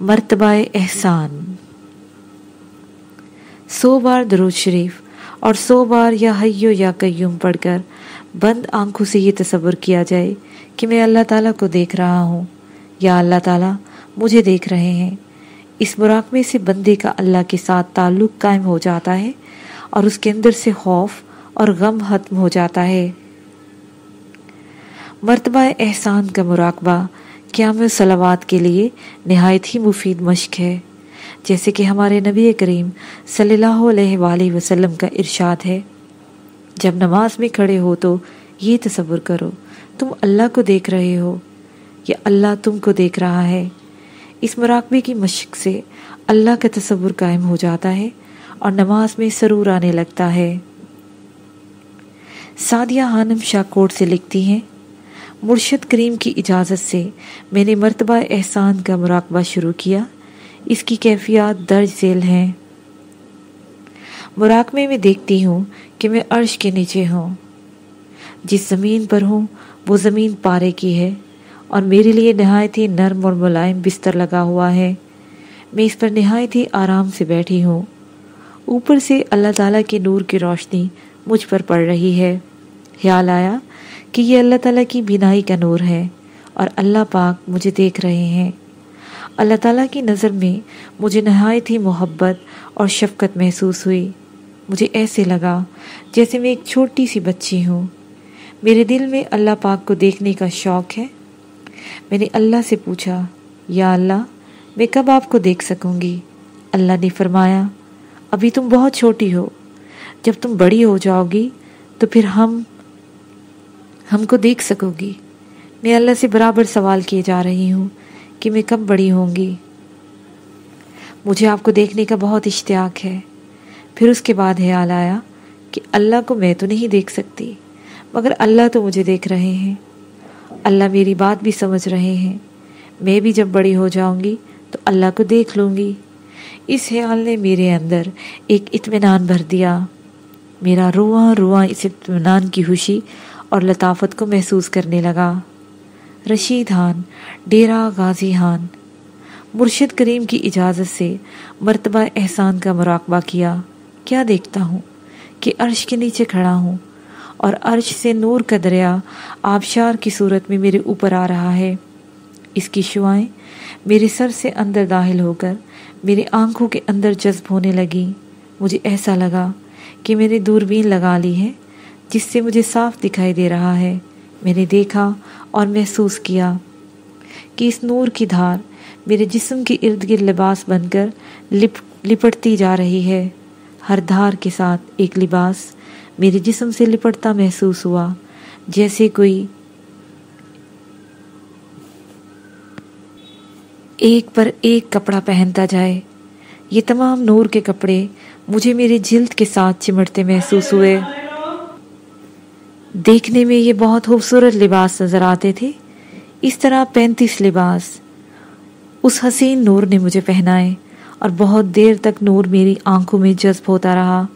مرتبہ احسان۔ سو بار درود شریف اور سو بار یا حیو یا قیوم پڑھ کر بند آنکھوں سے یہ تصور کیا جائے کہ میں اللہ تعالیٰ کو دیکھ رہا ہوں۔ یا اللہ تعالیٰ مجھے دیکھ رہے ہیں۔ اس مراقبے سے بندے کا اللہ کے ساتھ تعلق قائم ہو جاتا ہے اور اس کے اندر سے خوف اور غم ختم ہو جاتا ہے۔ مرتبہ احسان کا مراقبہ قیام صلوات کے لیے نہایت ہی مفید مشق ہے؟ جیسے کہ ہمارے نبی کریم صلی اللہ علیہ وآلہ وسلم کا ارشاد ہے، جب نماز میں کھڑے ہو تو یہ تصور کرو، تم اللہ کو دیکھ رہے ہو، یا اللہ تم کو دیکھ رہا ہے؟ اس مراقبے کی مشق سے اللہ کا تصور قائم ہو جاتا ہے اور نماز میں سرور آنے لگتا ہے۔ سادیہ ہانم شاکوٹ سے لکھتی ہیں مرشد کریم کی اجازت سے میں نے مرتبہ احسان کا مراقبہ شروع کیا۔ اس کی کیفیات درج ذیل ہیں۔ مراقبے میں دیکھتی ہوں کہ میں عرش کے نیچے ہوں۔ جس زمین پر ہوں، وہ زمین پارے کی ہے اور میرے لیے نہایت ہی نرم اور ملائم بستر لگا ہوا ہے۔ میں اس پر نہایت ہی آرام سے بیٹھی ہوں۔ اوپر سے اللہ تعالیٰ کے نور کی روشنی مجھ پر پڑ رہی ہے۔ خیال آیا کہ یہ اللہ تعالیٰ کی بینائی کا نور ہے اور اللہ پاک مجھے دیکھ رہے ہیں۔ اللہ تعالیٰ کی نظر میں مجھے نہایت ہی محبت اور شفقت محسوس ہوئی۔ مجھے ایسے لگا جیسے میں ایک چھوٹی سی بچی ہوں۔ میرے دل میں اللہ پاک کو دیکھنے کا شوق ہے۔ میں نے اللہ سے پوچھا، یا اللہ، میں کب آپ کو دیکھ سکوں گی؟ اللہ نے فرمایا، ابھی تم بہت چھوٹی ہو۔ جب تم بڑی ہو جاؤ گی تو پھر ہم ہم کو دیکھ سکو گی۔ میں اللہ سے برابر سوال کیے جا رہی ہوں کہ میں کب بڑی ہوں گی۔ مجھے آپ کو دیکھنے کا بہت اشتیاق ہے۔ پھر اس کے بعد خیال آیا کہ اللہ کو میں تو نہیں دیکھ سکتی، مگر اللہ تو مجھے دیکھ رہے ہیں۔ اللہ میری بات بھی سمجھ رہے ہیں۔ میں بھی جب بڑی ہو جاؤں گی تو اللہ کو دیکھ لوں گی۔ اس خیال نے میرے اندر ایک اطمینان بھر دیا۔ میرا رواں رواں اس اطمینان کی خوشی اور لطافت کو محسوس کرنے لگا۔ رشید ہان ڈیرا غازی ہان مرشد کریم کی اجازت سے مرتبہ احسان کا مراقبہ کیا۔ کیا دیکھتا ہوں کہ عرش کے نیچے کھڑا ہوں اور عرش سے نور کا دریا آبشار کی صورت میں میرے اوپر آ رہا ہے۔ اس کی شوائیں میرے سر سے اندر داخل ہو کر میری آنکھوں کے اندر جذب ہونے لگی مجھے ایسا لگا کہ میں نے دوربین لگا لی ہے۔ جس سے مجھے صاف دکھائی دے رہا ہے، میں نے دیکھا اور محسوس کیا کہ اس نور کی دھار میرے جسم کے ارد گرد لباس بن کر لپ، لپٹتی جا رہی ہے۔ ہر دھار کے ساتھ ایک لباس میرے جسم سے لپٹتا محسوس ہوا، جیسے کوئی ایک پر ایک کپڑا پہنتا جائے۔ یہ تمام نور کے کپڑے مجھے میرے جلد کے ساتھ چمٹتے محسوس ہوئے۔ دیکھنے میں یہ بہت خوبصورت لباس نظر آتے تھے۔ اس طرح پینتیس لباس۔ اس حسین نور نے مجھے پہنائے اور بہت دیر تک نور میری آنکھوں میں جذب ہوتا رہا۔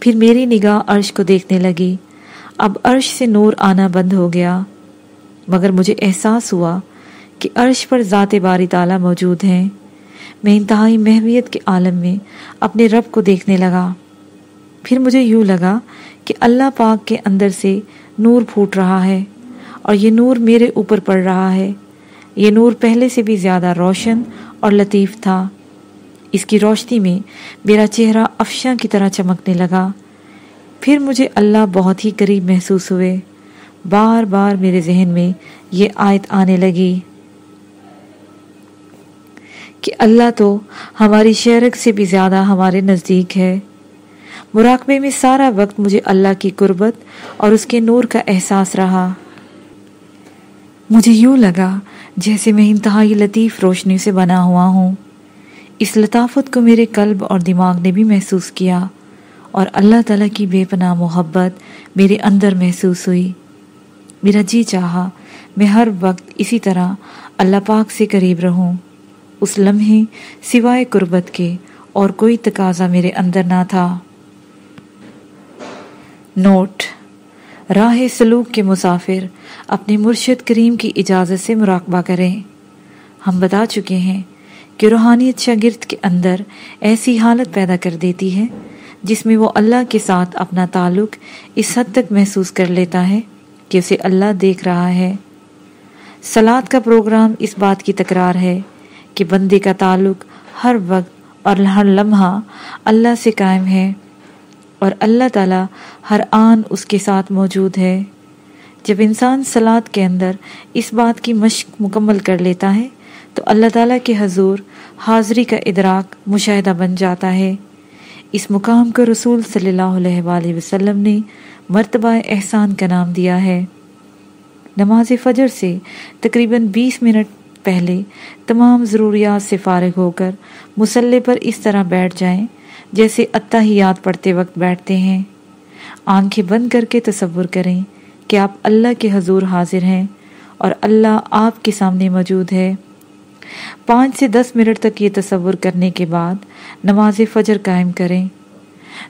پھر میری نگاہ عرش کو دیکھنے لگی۔ اب عرش سے نور آنا بند ہو گیا۔ مگر مجھے احساس ہوا کہ عرش پر ذات باری تعالیٰ موجود ہیں۔ میں انتہائی محویت کے عالم میں اپنے رب کو دیکھنے لگا۔ پھر مجھے یوں لگا کہ اللہ پاک کے اندر سے نور پھوٹ رہا ہے اور یہ نور میرے اوپر پڑ رہا ہے۔ یہ نور پہلے سے بھی زیادہ روشن اور لطیف تھا۔ اس کی روشنی میں میرا چہرہ افشاں کی طرح چمکنے لگا۔ پھر مجھے اللہ بہت ہی قریب محسوس ہوئے۔ بار بار میرے ذہن میں یہ آیت آنے لگی کہ اللہ تو ہماری شہرک سے بھی زیادہ ہمارے نزدیک ہے۔ مراقبے میں سارا وقت مجھے اللہ کی قربت اور اس کے نور کا احساس رہا۔ مجھے یوں لگا جیسے میں انتہائی لطیف روشنی سے بنا ہوا ہوں۔ اس لطافت کو میرے قلب اور دماغ نے بھی محسوس کیا اور اللہ تعالیٰ کی بے پناہ محبت میرے اندر محسوس ہوئی۔ میرا جی چاہا میں ہر وقت اسی طرح اللہ پاک سے قریب رہوں۔ اس لمحے سوائے قربت کے اور کوئی تقاضا میرے اندر نہ تھا۔ نوٹ۔ راہ سلوک کے مسافر اپنے مرشد کریم کی اجازت سے مراقبہ کریں۔ ہم بتا چکے ہیں کہ روحانیت شاگرد کے اندر ایسی حالت پیدا کر دیتی ہے جس میں وہ اللہ کے ساتھ اپنا تعلق اس حد تک محسوس کر لیتا ہے کہ اسے اللہ دیکھ رہا ہے۔ سلاد کا پروگرام اس بات کی تکرار ہے کہ بندے کا تعلق ہر وقت اور ہر لمحہ اللہ سے قائم ہے۔ اور اللہ تعالیٰ ہر آن اس کے ساتھ موجود ہے۔ جب انسان سلاد کے اندر اس بات کی مشق مکمل کر لیتا ہے، تو اللہ تعالیٰ کے حضور حاضری کا ادراک مشاہدہ بن جاتا ہے۔ اس مقام کو رسول صلی اللہ علیہ وآلہ وسلم نے مرتبہ احسان کا نام دیا ہے۔ نماز فجر سے تقریباً بیس منٹ پہلے تمام ضروریات سے فارغ ہو کر مسلح پر اس طرح بیٹھ جائیں جیسے اتحیات پڑھتے وقت بیٹھتے ہیں۔ آنکھیں بند کر کے تصور کریں کہ آپ اللہ کے حضور حاضر ہیں اور اللہ آپ کے سامنے موجود ہے۔ پانچ سے دس منٹ تک یہ تصور کرنے کے بعد نماز فجر قائم کریں۔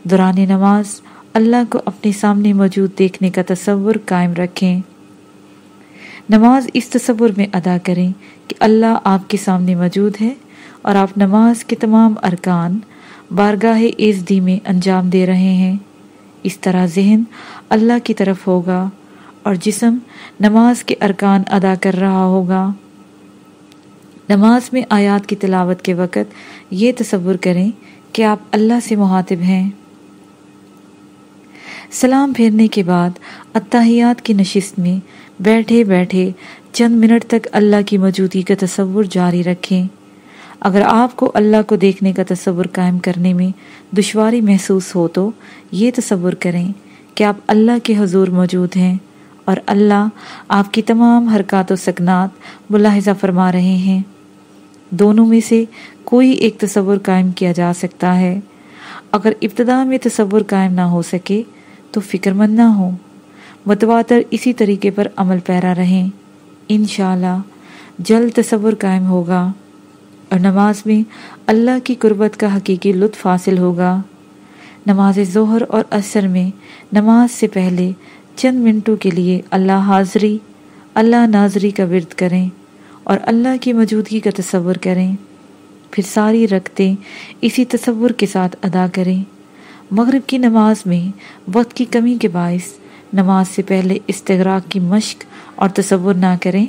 دوران نماز اللہ کو اپنے سامنے موجود دیکھنے کا تصور قائم رکھیں۔ نماز اس تصور میں ادا کریں کہ اللہ آپ کے سامنے موجود ہے اور آپ نماز کے تمام ارکان بارگاہ ایزدی میں انجام دے رہے ہیں۔ اس طرح ذہن اللہ کی طرف ہوگا اور جسم نماز کے ارکان ادا کر رہا ہوگا۔ نماز میں آیات کی تلاوت کے وقت یہ تصور کریں کہ آپ اللہ سے محاطب ہیں۔ سلام پھیرنے کے بعد اتحیات کی نشست میں بیٹھے بیٹھے چند منٹ تک اللہ کی موجودگی کا تصور جاری رکھیں۔ اگر آپ کو اللہ کو دیکھنے کا تصور قائم کرنے میں دشواری محسوس ہو تو یہ تصور کریں کہ آپ اللہ کے حضور موجود ہیں اور اللہ آپ کی تمام حرکات و سکنات ملاحظہ فرما رہے ہیں۔ دونوں میں سے کوئی ایک تصور قائم کیا جا سکتا ہے۔ اگر ابتدا میں تصور قائم نہ ہو سکے تو فکر مند نہ ہو متواتر اسی طریقے پر عمل پیرا رہیں۔ انشاءاللہ جلد تصور قائم ہوگا۔ اور نماز میں اللہ کی قربت کا حقیقی لطف حاصل ہوگا۔ نماز ظہر اور عصر میں نماز سے پہلے چند منٹوں کے لیے اللہ حاضری، اللہ ناظری کا ورد کریں اور اللہ کی موجودگی کا تصور کریں۔ پھر ساری رکھتے اسی تصور کے ساتھ ادا کریں۔ مغرب کی نماز میں وقت کی کمی کے باعث نماز سے پہلے استغراق کی مشق اور تصور نہ کریں،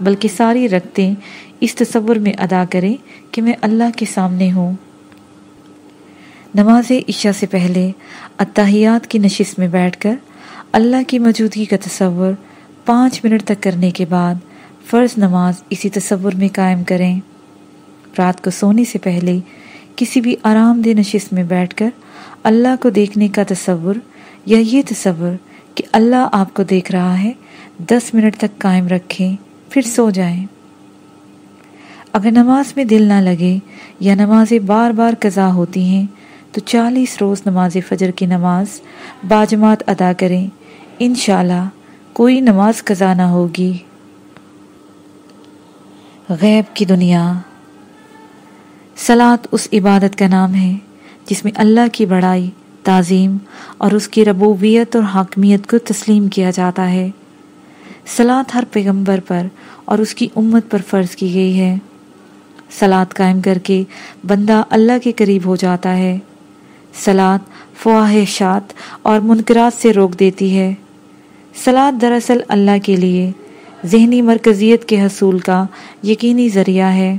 بلکہ ساری رکھتے اس تصور میں ادا کریں کہ میں اللہ کے سامنے ہوں۔ نماز عشاء سے پہلے اتحیات کی نشست میں بیٹھ کر اللہ کی موجودگی کا تصور پانچ منٹ تک کرنے کے بعد فرض نماز اسی تصور میں قائم کریں۔ رات کو سونے سے پہلے کسی بھی آرام دہ نشست میں بیٹھ کر اللہ کو دیکھنے کا تصور یا یہ تصور کہ اللہ آپ کو دیکھ رہا ہے، دس منٹ تک قائم رکھیں، پھر سو جائیں۔ اگر نماز میں دل نہ لگے یا نمازیں بار بار قضا ہوتی ہیں، تو چالیس روز نماز فجر کی نماز باجماعت ادا کریں۔ انشاءاللہ کوئی نماز قضا نہ ہوگی۔ غیب کی دنیا۔ سلاد اس عبادت کا نام ہے جس میں اللہ کی بڑائی، تعظیم اور اس کی ربوبیت اور حاکمیت کو تسلیم کیا جاتا ہے۔ سلاد ہر پیغمبر پر اور اس کی امت پر فرض کی گئی ہے۔ سلاد قائم کر کے بندہ اللہ کے قریب ہو جاتا ہے۔ سلاد فواہشات اور منکرات سے روک دیتی ہے۔ سلاد دراصل اللہ کے لیے ذہنی مرکزیت کے حصول کا یقینی ذریعہ ہے۔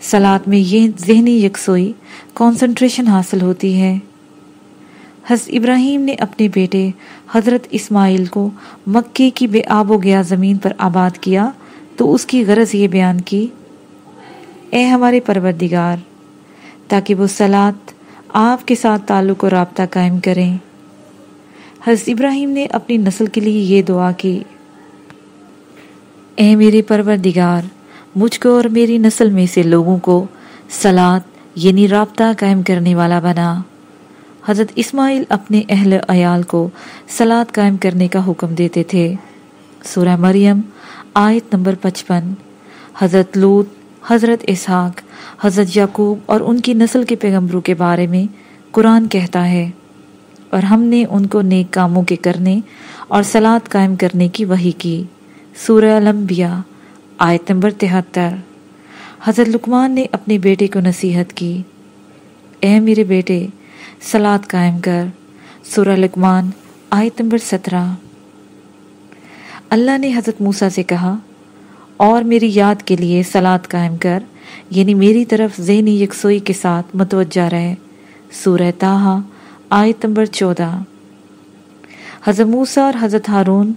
سلاد میں یہ ذہنی یکسوئی کانسنٹریشن حاصل ہوتی ہے۔ حضرت ابراہیم نے اپنے بیٹے حضرت اسماعیل کو مکے کی بے آب و گیا زمین پر آباد کیا تو اس کی غرض یہ بیان کی اے ہمارے پروردگار، تاکہ وہ سلاد آپ کے ساتھ تعلق و رابطہ قائم کریں۔ حضرت ابراہیم نے اپنی نسل کے لیے یہ دعا کی، اے میرے پروردگار، مجھ کو اور میری نسل میں سے لوگوں کو سلاد یعنی رابطہ قائم کرنے والا بنا۔ حضرت اسماعیل اپنے اہل عیال کو سلاد قائم کرنے کا حکم دیتے تھے۔ سورہ مریم، آیت نمبر پچپن، حضرت لوت حضرت اسحاق، حضرت یعقوب اور ان کی نسل کے پیغمبروں کے بارے میں قرآن کہتا ہے۔ اور ہم نے ان کو نیک کاموں کے کرنے اور سلاد قائم کرنے کی وحی کی۔ سورہ الانبیاء، آیت نمبر تہتر۔ حضرت لکمان نے اپنے بیٹے کو نصیحت کی۔ اے میرے بیٹے سلاد قائم کر۔ سورہ لکمان آیت نمبر سترہ۔ اللہ نے حضرت موسیٰ سے کہا اور میری یاد کے لیے سلاد قائم کر یعنی میری طرف ذہنی یکسوئی کے ساتھ متوجہ رہے۔ سورہ تاہا آیت نمبر چودہ۔ حضرت موسیٰ اور حضرت ہارون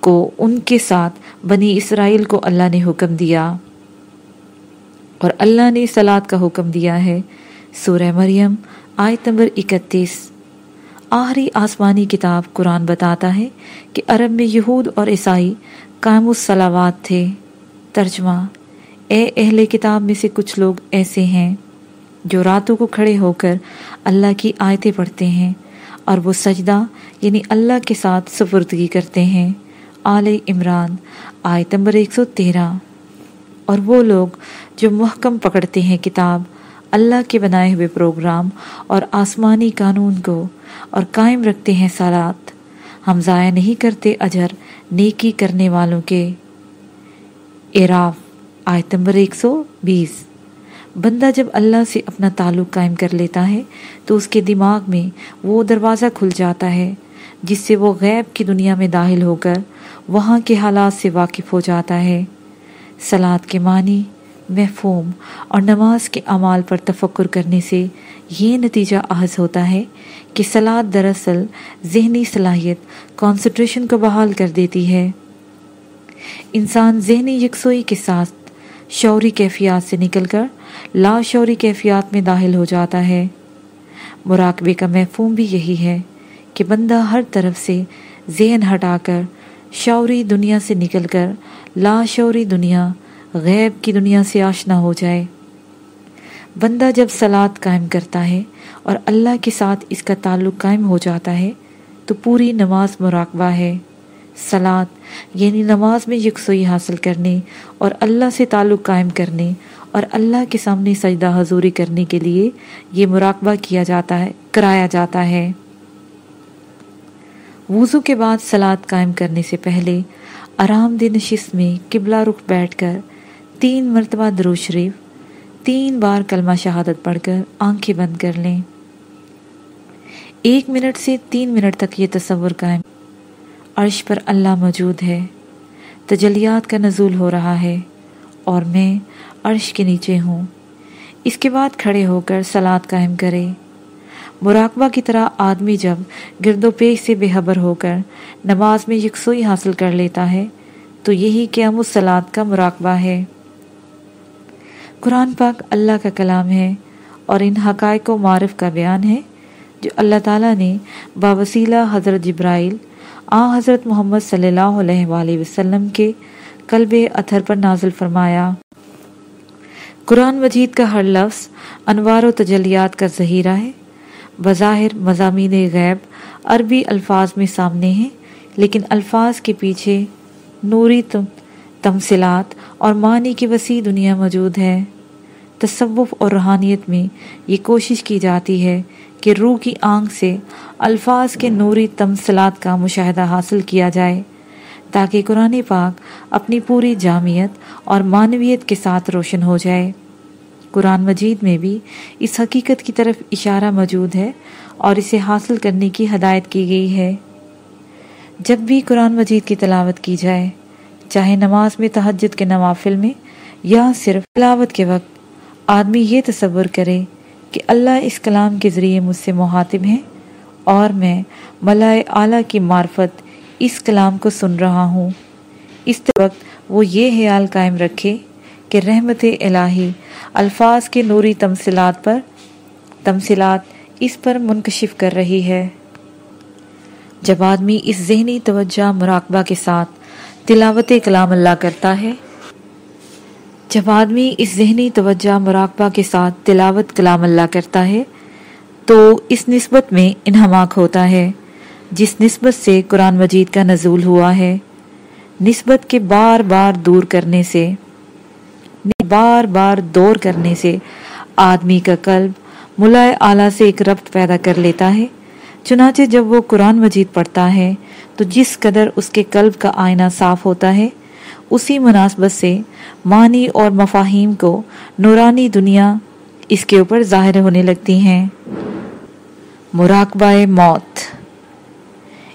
کو ان کے ساتھ بنی اسرائیل کو اللہ نے حکم دیا۔ اور اللہ نے سلاد کا حکم دیا ہے۔ سورہ مریم، آیت نمبر اکتیس۔ آخری آسمانی کتاب قرآن بتاتا ہے کہ عرب میں یہود اور عیسائی قائم الصلاوات تھے۔ ترجمہ، اے اہل کتاب میں سے کچھ لوگ ایسے ہیں جو راتوں کو کھڑے ہو کر اللہ کی آیتیں پڑھتے ہیں اور وہ سجدہ یعنی اللہ کے ساتھ سفردگی کرتے ہیں۔ آل عمران، آیت نمبر ایک سو تیرہ۔ اور وہ لوگ جو محکم پکڑتے ہیں کتاب، اللہ کے بنائے ہوئے پروگرام اور آسمانی قانون کو اور قائم رکھتے ہیں سالات۔ ہم ضائع نہیں کرتے اجر نیکی کرنے والوں کے اعراف، آیت نمبر ایک سو بیس۔ بندہ جب اللہ سے اپنا تعلق قائم کر لیتا ہے، تو اس کے دماغ میں وہ دروازہ کھل جاتا ہے، جس سے وہ غیب کی دنیا میں داخل ہو کر وہاں کے حالات سے واقف ہو جاتا ہے۔ سلاد کے معنی محفوم اور نماز کے اعمال پر تفکر کرنے سے یہ نتیجہ احض ہوتا ہے کہ سلاد دراصل ذہنی صلاحیت کانسنٹریشن کو بحال کر دیتی ہے۔ انسان ذہنی یکسوئی کے ساتھ شعوری کیفیات سے نکل کر لا شعوری کیفیات میں داخل ہو جاتا ہے۔ مراقبے کا محفوم بھی یہی ہے کہ بندہ ہر طرف سے ذہن ہٹا کر شعوری دنیا سے نکل کر لا شعوری دنیا غیب کی دنیا سے آشنا ہو جائے۔ بندہ جب سلاد قائم کرتا ہے اور اللہ کے ساتھ اس کا تعلق قائم ہو جاتا ہے، تو پوری نماز مراقبہ ہے۔ سلاد یعنی نماز میں یکسوئی حاصل کرنے اور اللہ سے تعلق قائم کرنے اور اللہ کے سامنے سجدہ حضوری کرنے کے لیے یہ مراقبہ کیا جاتا ہے، کرایا جاتا ہے۔ وضو کے بعد سلاد قائم کرنے سے پہلے آرام دہ نشست میں قبلہ رخ بیٹھ کر تین مرتبہ درو شریف، تین بار کلمہ شہادت پڑھ کر آنکھیں بند کر لیں۔ ایک منٹ سے تین منٹ تک یہ تصور قائم۔ عرش پر اللہ موجود ہے۔ تجلیات کا نزول ہو رہا ہے اور میں عرش کے نیچے ہوں۔ اس کے بعد کھڑے ہو کر سلاد قائم کرے مراقبہ کی طرح آدمی جب گرد و پیش سے بے حبر ہو کر نماز میں یکسوئی حاصل کر لیتا ہے، تو یہی قیام السلاد کا مراقبہ ہے۔ قرآن پاک اللہ کا کلام ہے اور ان حقائق و معرف کا بیان ہے جو اللہ تعالیٰ نے باوسیلہ حضرت جبرائیل، آ حضرت محمد صلی اللہ علیہ وآلہ وسلم کے قلب اتھر پر نازل فرمایا۔ قرآن مجید کا ہر لفظ انوار و تجلیات کا ذہیرہ ہے۔ بظاہر مضامین غیب عربی الفاظ میں سامنے ہیں، لیکن الفاظ کے پیچھے نوری تمثلات اور معنی کی وسیع دنیا موجود ہے۔ تصوف اور روحانیت میں یہ کوشش کی جاتی ہے کہ روح کی آنکھ سے الفاظ کے نوری تمثلات کا مشاہدہ حاصل کیا جائے تاکہ قرآن پاک اپنی پوری جامعت اور معنویت کے ساتھ روشن ہو جائے۔ قرآن مجید میں بھی اس حقیقت کی طرف اشارہ موجود ہے اور اسے حاصل کرنے کی ہدایت کی گئی ہے۔ جب بھی قرآن مجید کی تلاوت کی جائے، چاہے نماز میں تہجد کے نوافل میں یا صرف تلاوت کے وقت آدمی یہ تصور کرے کہ اللہ اس کلام کے ذریعے مجھ سے محاطب ہیں اور میں ملائے اعلیٰ کی معرفت اس کلام کو سن رہا ہوں۔ اس وقت وہ یہ خیال قائم رکھے کہ رحمت الہی الفاظ کے نوری تمثلات پر تمثلات اس پر منکشف کر رہی ہے۔ جب آدمی اس ذہنی توجہ مراقبہ کے ساتھ تلاوت کلام اللہ کرتا ہے جب آدمی اس ذہنی توجہ مراقبہ کے ساتھ تلاوت کلام اللہ کرتا ہے، تو اس نسبت میں انہماک ہوتا ہے۔ جس نسبت سے قرآن مجید کا نزول ہوا ہے، نسبت کے بار بار دور کرنے سے، بار بار دور کرنے سے آدمی کا قلب ملائے اعلیٰ سے ایک ربط پیدا کر لیتا ہے۔ چنانچہ جب وہ قرآن مجید پڑھتا ہے، تو جس قدر اس کے قلب کا آئینہ صاف ہوتا ہے اسی مناسبت سے معنی اور مفاہیم کو نورانی دنیا اس کے اوپر ظاہر ہونے لگتی ہیں۔ مراقبہ موت۔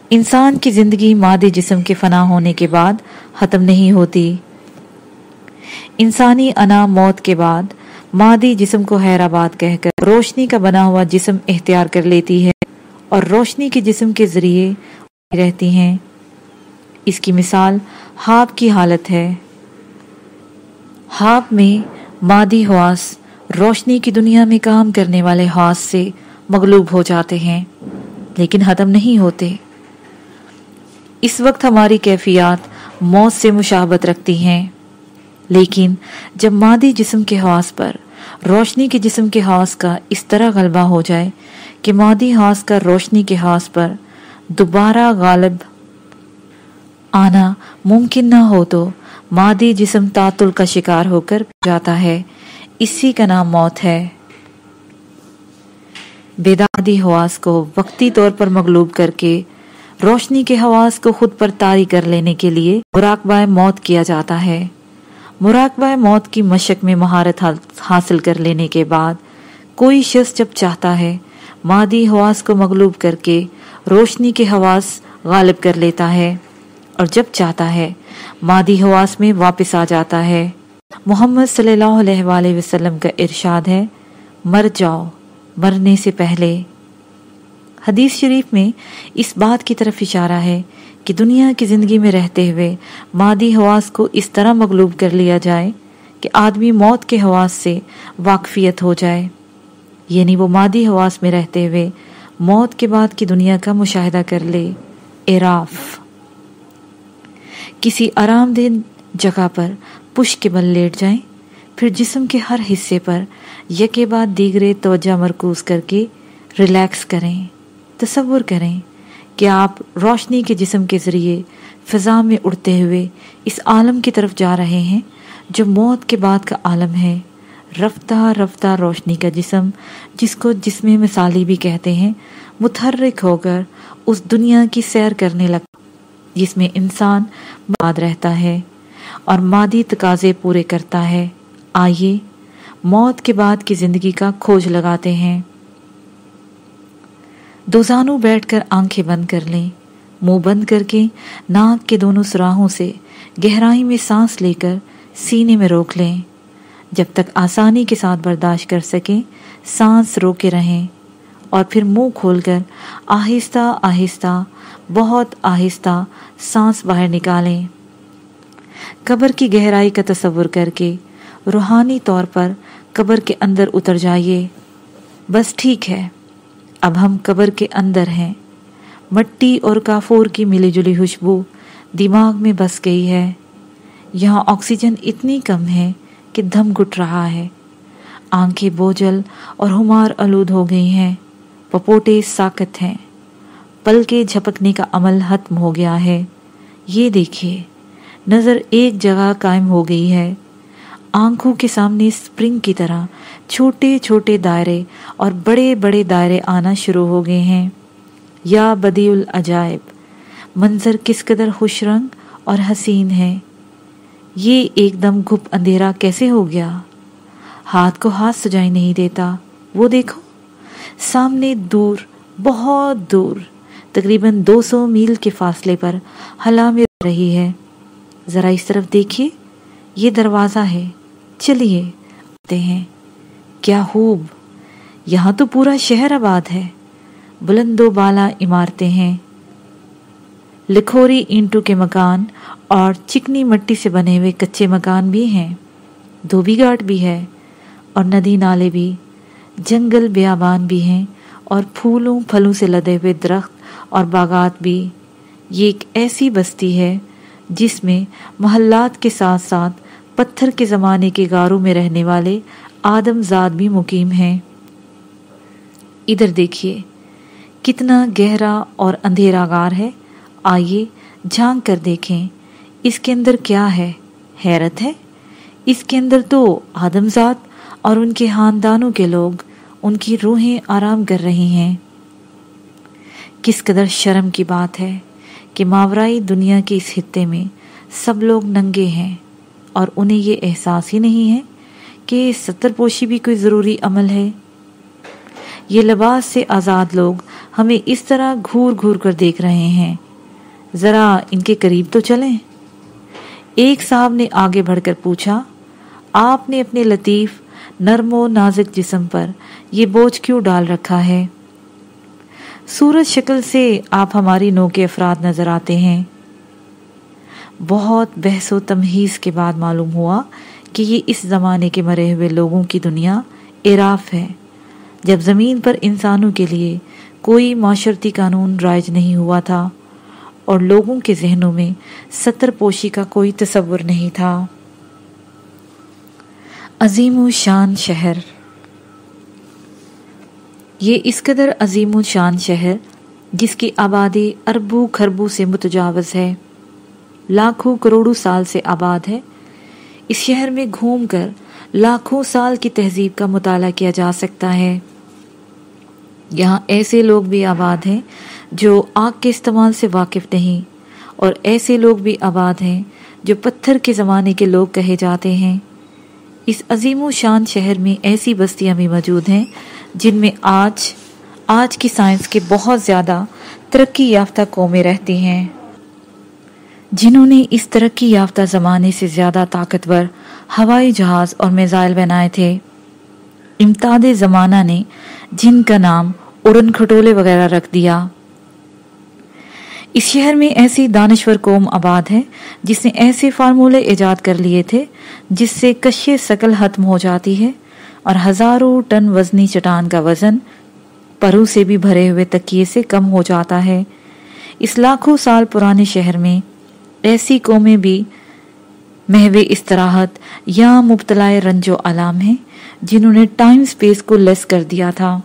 انسان کی زندگی مادی جسم کے فنا ہونے کے بعد ختم نہیں ہوتی۔ انسانی انا موت کے بعد مادی جسم کو حیرآباد کہہ کر روشنی کا بنا ہوا جسم اختیار کر لیتی ہے اور روشنی کے جسم کے ذریعے رہتی ہیں۔ اس کی مثال ہاپ کی حالت ہے۔ ہاپ میں مادی حواس، روشنی کی دنیا میں کام کرنے والے حواس سے مغلوب ہو جاتے ہیں، لیکن ختم نہیں ہوتے۔ اس وقت ہماری کیفیات موت سے مشابت رکھتی ہیں۔ لیکن جب مادی جسم کے حواس پر، روشنی کے جسم کے حواس کا اس طرح غلبہ ہو جائے کہ مادی حواس کا روشنی کے حواس پر دوبارہ غالب آنا ممکن نہ ہو تو مادی جسم تعطل کا شکار ہو کر جاتا ہے۔ اسی کا نام موت ہے۔ بیدادی حواس کو وقتی طور پر مغلوب کر کے روشنی کے حواس کو خود پر تاری کر لینے کے لیے مراقبہ موت کیا جاتا ہے۔ مراقبہ موت کی مشق میں مہارت حاصل کر لینے کے بعد کوئی شخص جب چاہتا ہے مادی حواس کو مغلوب کر کے روشنی کے حواس غالب کر لیتا ہے۔ اور جب چاہتا ہے، مادی حواس میں واپس آ جاتا ہے۔ محمد صلی اللہ علیہ وآلہ وسلم کا ارشاد ہے، مر جاؤ، مرنے سے پہلے۔ حدیث شریف میں اس بات کی طرف اشارہ ہے کہ دنیا کی زندگی میں رہتے ہوئے مادی حواس کو اس طرح مغلوب کر لیا جائے کہ آدمی موت کے حواس سے واقفیت ہو جائے۔ یعنی وہ مادی حواس میں رہتے ہوئے موت کے بعد کی دنیا کا مشاہدہ کر لے۔ اراف کسی آرام دہ جگہ پر پش کے بل لیٹ جائیں۔ پھر جسم کے ہر حصے پر یکے بعد دیگرے توجہ مرکوز کر کے ریلیکس کریں، تصور کریں کہ آپ روشنی کے جسم کے ذریعے فضا میں اڑتے ہوئے اس عالم کی طرف جا رہے ہیں، جو موت کے بعد کا عالم ہے۔ رفتہ رفتہ روشنی کا جسم، جس کو جسم مثالی بھی کہتے ہیں، متحرک ہو کر اس دنیا کی سیر کرنے لگا جس میں انسان باد رہتا ہے اور مادی تقاضے پورے کرتا ہے۔ آئیے، موت کے بعد کی زندگی کا کھوج لگاتے ہیں۔ دوزانو بیٹھ کر آنکھیں بند کر لیں، منہ بند کر کے ناک کے دونوں سراہوں سے گہرائی میں سانس لے کر سینے میں روک لیں۔ جب تک آسانی کے ساتھ برداشت کر سکیں، سانس روکے رہیں۔ اور پھر منہ کھول کر آہستہ آہستہ بہت آہستہ سانس باہر نکالیں۔ قبر کی گہرائی کا تصور کر کے روحانی طور پر قبر کے اندر اتر جائیے۔ بس ٹھیک ہے، اب ہم قبر کے اندر ہیں۔ مٹی اور کافور کی ملی جلی خوشبو دماغ میں بس گئی ہے۔ یہاں آکسیجن اتنی کم ہے کہ دھم گٹ رہا ہے۔ آنکھیں بوجھل اور ہمار آلود ہو گئی ہیں۔ پپوٹے ساکت ہیں۔ پل کے جھپکنے کا عمل ختم ہو گیا ہے۔ یہ دیکھیے، نظر ایک جگہ قائم ہو گئی ہے۔ آنکھوں کے سامنے سپرنگ کی طرح چھوٹے چھوٹے دائرے اور بڑے بڑے دائرے آنا شروع ہو گئے ہیں۔ یا بدی العجائب، منظر کس قدر خوش رنگ اور حسین ہے۔ یہ ایک دم گھپ اندھیرا کیسے ہو گیا؟ ہاتھ کو ہاتھ سجائی نہیں دیتا۔ وہ دیکھو۔ سامنے دور، بہت دور، تقریباً دو سو میل کے فاصلے پر ہلا میں رہی ہے۔ ذرا اس طرف دیکھیے، یہ دروازہ ہے۔ چلیے، آتے ہیں۔ کیا خوب! یہاں تو پورا شہر آباد ہے۔ بلند و بالا عمارتیں ہیں۔ لکھوری اینٹوں کے مکان اور چکنی مٹی سے بنے ہوئے کچے مکان بھی ہیں۔ دھوبی گھاٹ بھی ہے اور ندی نالے بھی۔ جنگل بیابان بھی ہیں اور پھولوں پھلوں سے لدے ہوئے درخت اور باغات بھی۔ یہ ایک ایسی بستی ہے جس میں محلات کے ساتھ ساتھ پتھر کے زمانے کے گاروں میں رہنے والے آدم زاد بھی مقیم ہیں۔ ادھر دیکھیے، کتنا گہرا اور اندھیرا گار ہے۔ آئیے جھانک کر دیکھیں، اس کے اندر کیا ہے؟ حیرت ہے۔ اس کے اندر تو آدمزاد اور ان کے خاندانوں کے لوگ ان کی روحیں آرام کر رہی ہیں۔ کس قدر شرم کی بات ہے کہ ماورائی دنیا کے اس خطے میں سب لوگ ننگے ہیں اور انہیں یہ احساس ہی نہیں ہے کہ ستر پوشی بھی کوئی ضروری عمل ہے۔ یہ لباس سے آزاد لوگ ہمیں اس طرح گھور گھور کر دیکھ رہے ہیں۔ ذرا ان کے قریب تو چلیں۔ ایک صاحب نے آگے بڑھ کر پوچھا، آپ نے اپنے لطیف نرم و نازک جسم پر یہ بوجھ کیوں ڈال رکھا ہے؟ سورج شکل سے آپ ہماری نو کے افراد نظر آتے ہیں۔ بہت بحث و تمہیز کے بعد معلوم ہوا کہ یہ اس زمانے کے مرے ہوئے لوگوں کی دنیا اراف ہے۔ جب زمین پر انسانوں کے لیے کوئی معاشرتی قانون رائج نہیں ہوا تھا اور لوگوں کے ذہنوں میں ستر پوشی کا کوئی تصور نہیں تھا۔ عظیم و شان شہر۔ یہ اس قدر عظیم و شان شہر جس کی آبادی اربوں خربوں سے متجاوز ہے، لاکھوں کروڑوں سال سے آباد ہے۔ اس شہر میں گھوم کر لاکھوں سال کی تہذیب کا مطالعہ کیا جا سکتا ہے۔ یہاں ایسے لوگ بھی آباد ہیں جو آگ کے استعمال سے واقف نہیں، اور ایسے لوگ بھی آباد ہیں جو پتھر کے زمانے کے لوگ کہے جاتے ہیں۔ اس عظیم و شان شہر میں ایسی بستیاں بھی موجود ہیں جن میں آج آج کی سائنس کے بہت زیادہ ترقی یافتہ قومیں رہتی ہیں۔ جنہوں نے اس ترقی یافتہ زمانے سے زیادہ طاقتور ہوائی جہاز اور میزائل بنائے تھے۔ امتاد زمانہ نے جن کا نام اڑن کھٹولے وغیرہ رکھ دیا۔ اس شہر میں ایسی دانشور قوم آباد ہے جس نے ایسے فارمولے ایجاد کر لیے تھے جس سے کشے سکل ختم ہو جاتی ہے اور ہزاروں ٹن وزنی چٹان کا وزن پرو سے بھی بھرے ہوئے تکیے سے کم ہو جاتا ہے۔ اس لاکھوں سال پرانے شہر میں ایسی قومیں بھی محو استراحت یا مبتلا رنج و علام ہیں جنہوں نے ٹائم سپیس کو لیس کر دیا تھا۔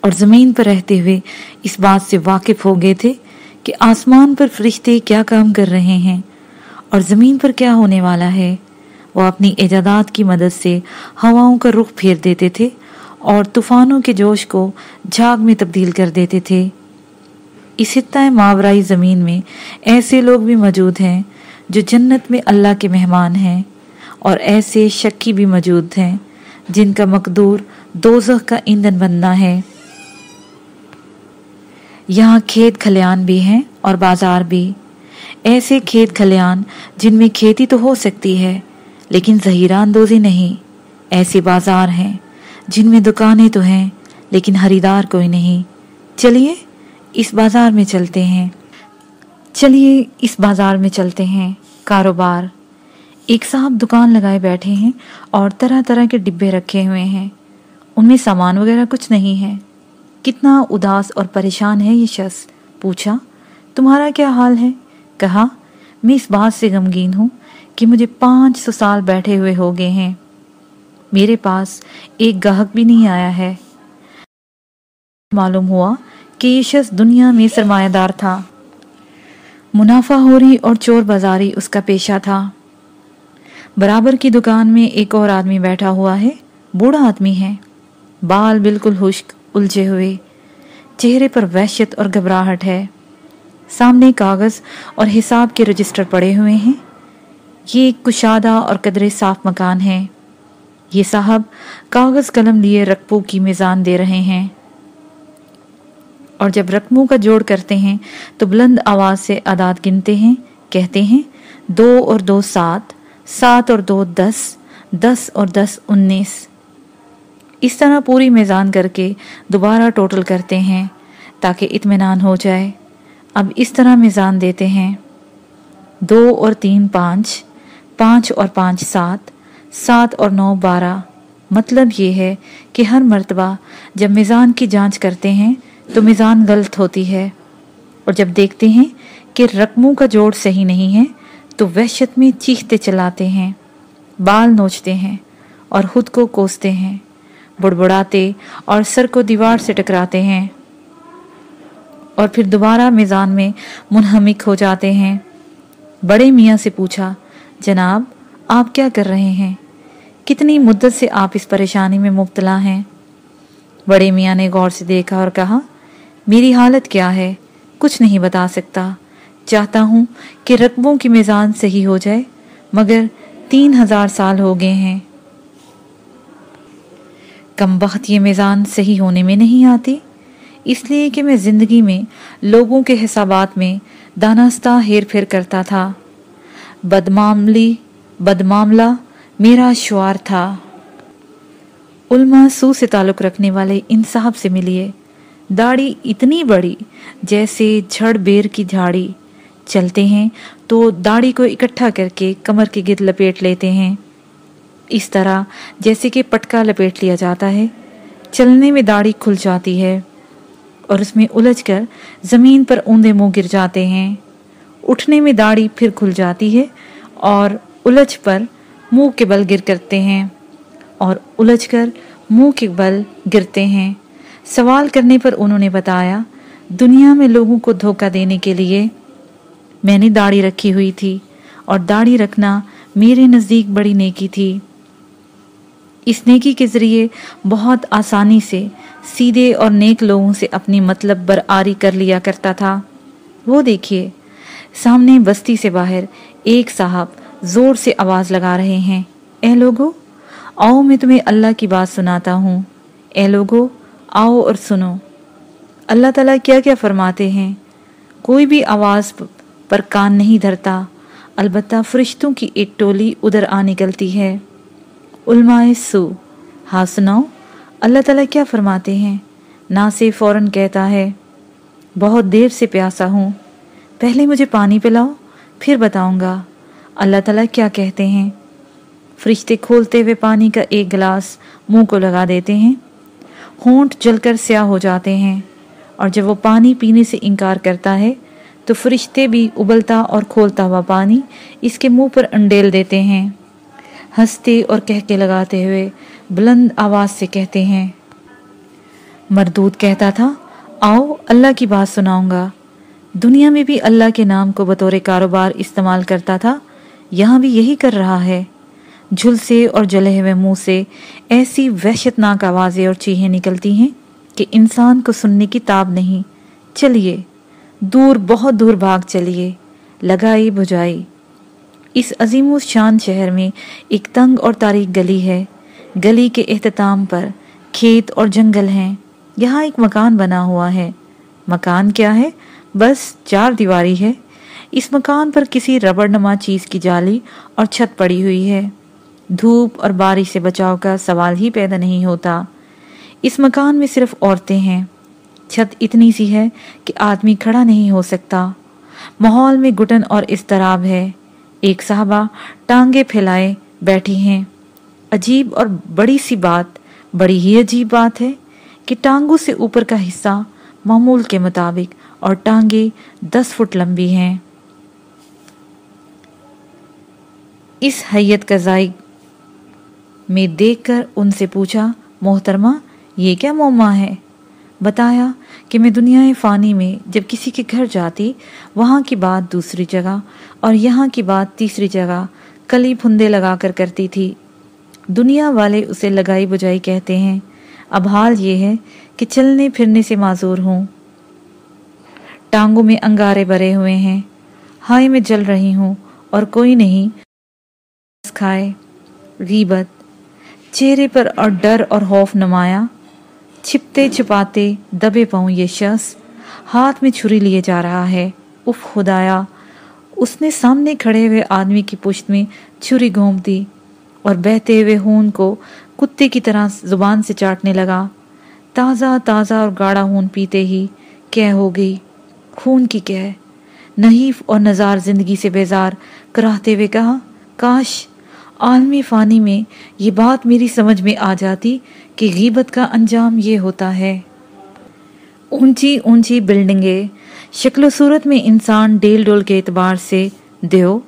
اور زمین پر رہتے ہوئے اس بات سے واقف ہو گئے تھے کہ آسمان پر فرشتے کیا کام کر رہے ہیں اور زمین پر کیا ہونے والا ہے۔ وہ اپنی ایجادات کی مدد سے ہواؤں کا رخ پھیر دیتے تھے اور طوفانوں کے جوش کو جھاگ میں تبدیل کر دیتے تھے۔ اس خطۂ ماورائی زمین میں ایسے لوگ بھی موجود ہیں جو جنت میں اللہ کے مہمان ہیں اور ایسے شکی بھی موجود ہیں جن کا مقدور دوزخ کا ایندھن بننا ہے۔ یہاں کھیت کھلیان بھی ہیں اور بازار بھی۔ ایسے کھیت کھلیان جن میں کھیتی تو ہو سکتی ہے، لیکن ظہیرہ اندوزی نہیں۔ ایسے بازار ہیں جن میں دکانیں تو ہیں، لیکن خریدار کوئی نہیں۔ چلیے، اس بازار میں چلتے ہیں۔ چلیے، اس بازار میں چلتے ہیں۔ کاروبار۔ ایک صاحب دکان لگائے بیٹھے ہیں اور طرح طرح کے ڈبے رکھے ہوئے ہیں۔ ان میں سامان وغیرہ کچھ نہیں ہے۔ کتنا اداس اور پریشان ہے یہ شخص؟ پوچھا، تمہارا کیا حال ہے؟ کہا، میں اس بات سے غمگین ہوں کہ مجھے پانچ سو سال بیٹھے ہوئے ہو گئے ہیں۔ میرے پاس ایک گاہک بھی نہیں آیا ہے۔ معلوم ہوا کہ یہ شخص دنیا میں سرمایہ دار تھا۔ منافع ہو رہی اور چور بازاری اس کا پیشہ تھا۔ برابر کی دکان میں ایک اور آدمی بیٹھا ہوا ہے۔ بوڑھا آدمی ہے۔ بال بالکل خشک۔ الجھے ہوئے۔ چہرے پر وحشت اور گھبراہٹ ہے۔ سامنے کاغذ اور حساب کے رجسٹر پڑے ہوئے ہیں۔ یہ ایک کشادہ اور قدرے صاف مکان ہے۔ یہ صاحب کاغذ قلم لیے رقبوں کی میزان دے رہے ہیں۔ اور جب رقموں کا جوڑ کرتے ہیں تو بلند آواز سے عداد گنتے ہیں، کہتے ہیں، دو اور دو سات سات اور دو دس دس اور دس انیس۔ اس طرح پوری میزان کر کے دوبارہ ٹوٹل کرتے ہیں تاکہ اطمینان ہو جائے۔ اب اس طرح میزان دیتے ہیں۔ دو اور تین پانچ پانچ اور پانچ سات سات اور نو بارہ۔ مطلب یہ ہے کہ ہر مرتبہ جب میزان کی جانچ کرتے ہیں تو میزان غلط ہوتی ہے۔ اور جب دیکھتے ہیں کہ رقموں کا جوڑ صحیح نہیں ہے تو وحشت میں چیختے چلاتے ہیں، بال نوچتے ہیں اور خود کو کوستے ہیں۔ بڑبڑاتے اور سر کو دیوار سے ٹکراتے ہیں اور پھر دوبارہ میزان میں منہمک ہو جاتے ہیں۔ بڑے میاں سے پوچھا، جناب، آپ کیا کر رہے ہیں؟ کتنی مدت سے آپ اس پریشانی میں مبتلا ہیں؟ بڑے میاں نے غور سے دیکھا اور کہا، میری حالت کیا ہے؟ کچھ نہیں بتا سکتا۔ چاہتا ہوں کہ رقبوں کی میزان صحیح ہو جائے، مگر تین ہزار سال ہو گئے ہیں۔ کم بخت یہ میزان صحیح ہونے میں نہیں آتی۔ اس لیے کہ میں زندگی میں لوگوں کے حسابات میں دانستہ ہیر پھر کرتا تھا۔ بدماملی بدماملہ میرا شعار تھا۔ علماء سو سے تعلق رکھنے والے ان صاحب سے ملیے۔ داڑھی اتنی بڑی جیسے جھڑ بیر کی جھاڑی۔ چلتے ہیں تو داڑھی کو اکٹھا کر کے کمر کے گرد لپیٹ لیتے ہیں۔ اس طرح جیسے کہ پٹکا لپیٹ لیا جاتا ہے، چلنے میں داڑھی کھل جاتی ہے اور اس میں الجھ کر زمین پر اوندے منہ گر جاتے ہیں۔ اٹھنے میں داڑھی پھر کھل جاتی ہے اور الجھ پر منہ کے بل گر کرتے ہیں اور الجھ کر منہ کے بل گرتے ہیں۔ سوال کرنے پر انہوں نے بتایا، دنیا میں لوگوں کو دھوکہ دینے کے لیے میں نے داڑھی رکھی ہوئی تھی اور داڑھی رکھنا میرے نزدیک بڑی نیکی تھی۔ اس نیکی کے ذریعے بہت آسانی سے سیدھے اور نیک لوگوں سے اپنی مطلب برآری کر لیا کرتا تھا۔ وہ دیکھیے، سامنے بستی سے باہر ایک صاحب زور سے آواز لگا رہے ہیں۔ اے لوگو، آؤ میں تمہیں اللہ کی بات سناتا ہوں۔ اے لوگو، آؤ اور سنو۔ اللہ تعالیٰ کیا کیا فرماتے ہیں؟ کوئی بھی آواز پر کان نہیں دھرتا، البتہ فرشتوں کی ایک ٹولی ادھر آ نکلتی ہے۔ علماء سو۔ ہاں سناؤ، اللہ تعالیٰ کیا فرماتے ہیں؟ نا سے فوراً کہتا ہے، بہت دیر سے پیاسا ہوں۔ پہلے مجھے پانی پلاؤ، پھر بتاؤں گا۔ اللہ تعالیٰ کیا کہتے ہیں؟ فرشتے کھولتے ہوئے پانی کا ایک گلاس منہ کو لگا دیتے ہیں۔ ہونٹ جل کر سیاہ ہو جاتے ہیں۔ اور جب وہ پانی پینے سے انکار کرتا ہے، تو فرشتے بھی ابلتا اور کھولتا ہوا پانی اس کے منہ پر انڈیل دیتے ہیں۔ ہنستے اور کہہ کے لگاتے ہوئے بلند آواز سے کہتے ہیں، مردود کہتا تھا، آؤ اللہ کی بات سناؤں گا۔ دنیا میں بھی اللہ کے نام کو بطور کاروبار استعمال کرتا تھا، یہاں بھی یہی کر رہا ہے۔ جھلسے اور جلے ہوئے منہ سے ایسی وحشتناک آوازیں اور چیہیں نکلتی ہیں کہ انسان کو سننے کی تاب نہیں۔ چلیے، دور بہت دور بھاگ چلیے، لگائی بجائی اس عظیم و شان شہر میں ایک تنگ اور تاریخ گلی ہے۔ گلی کے اختتام پر کھیت اور جنگل ہیں۔ یہاں ایک مکان بنا ہوا ہے۔ مکان کیا ہے؟ بس چار دیواری ہے۔ اس مکان پر کسی ربڑ نما چیز کی جالی اور چھت پڑی ہوئی ہے۔ دھوپ اور بارش سے بچاؤ کا سوال ہی پیدا نہیں ہوتا۔ اس مکان میں صرف عورتیں ہیں۔ چھت اتنی سی ہے کہ آدمی کھڑا نہیں ہو سکتا۔ ماحول میں گٹن اور استراب ہے۔ ایک صحابہ ٹانگے پھیلائے بیٹھی ہیں۔ عجیب اور بڑی سی بات، بڑی ہی عجیب بات ہے کہ ٹانگوں سے اوپر کا حصہ معمول کے مطابق اور ٹانگیں دس فٹ لمبی ہیں۔ اس حیت کا ذائق میں دیکھ کر ان سے پوچھا، محترمہ، یہ کیا موما ہے؟ بتایا کہ میں دنیا فانی میں جب کسی کے گھر جاتی، وہاں کی بات دوسری جگہ اور یہاں کی بات تیسری جگہ کلی پھندے لگا کر کرتی تھی۔ دنیا والے اسے لگائی بجائی کہتے ہیں، اب حال یہ ہے کہ چلنے پھرنے سے معذور ہوں۔ ٹانگوں میں انگارے بھرے ہوئے ہیں۔ ہائے میں جل رہی ہوں اور کوئی نہیں۔ کھائے، غیبت، چہرے پر اور ڈر اور خوف نمایا چھپتے چھپاتے دبے پاؤں یہ شخص ہاتھ میں چھری لیے جا رہا ہے۔ اف خدایا، اس نے سامنے کھڑے ہوئے آدمی کی پشت میں چھری گھوم دی اور بہتے ہوئے ہون کو کتے کی طرح زبان سے چاٹنے لگا۔ تازہ تازہ اور گاڑا ہون پیتے ہی کہہ ہو گئی، خون کی کہہ۔ نحیف اور نظار زندگی سے بیزار کراہتے ہوئے کہا، کاش عالمی فانی میں یہ بات میری سمجھ میں آ جاتی کہ غیبت کا انجام یہ ہوتا ہے۔ اونچی اونچی بلڈنگیں شکل و صورت میں انسان ڈیل ڈول کے اعتبار سے دیو،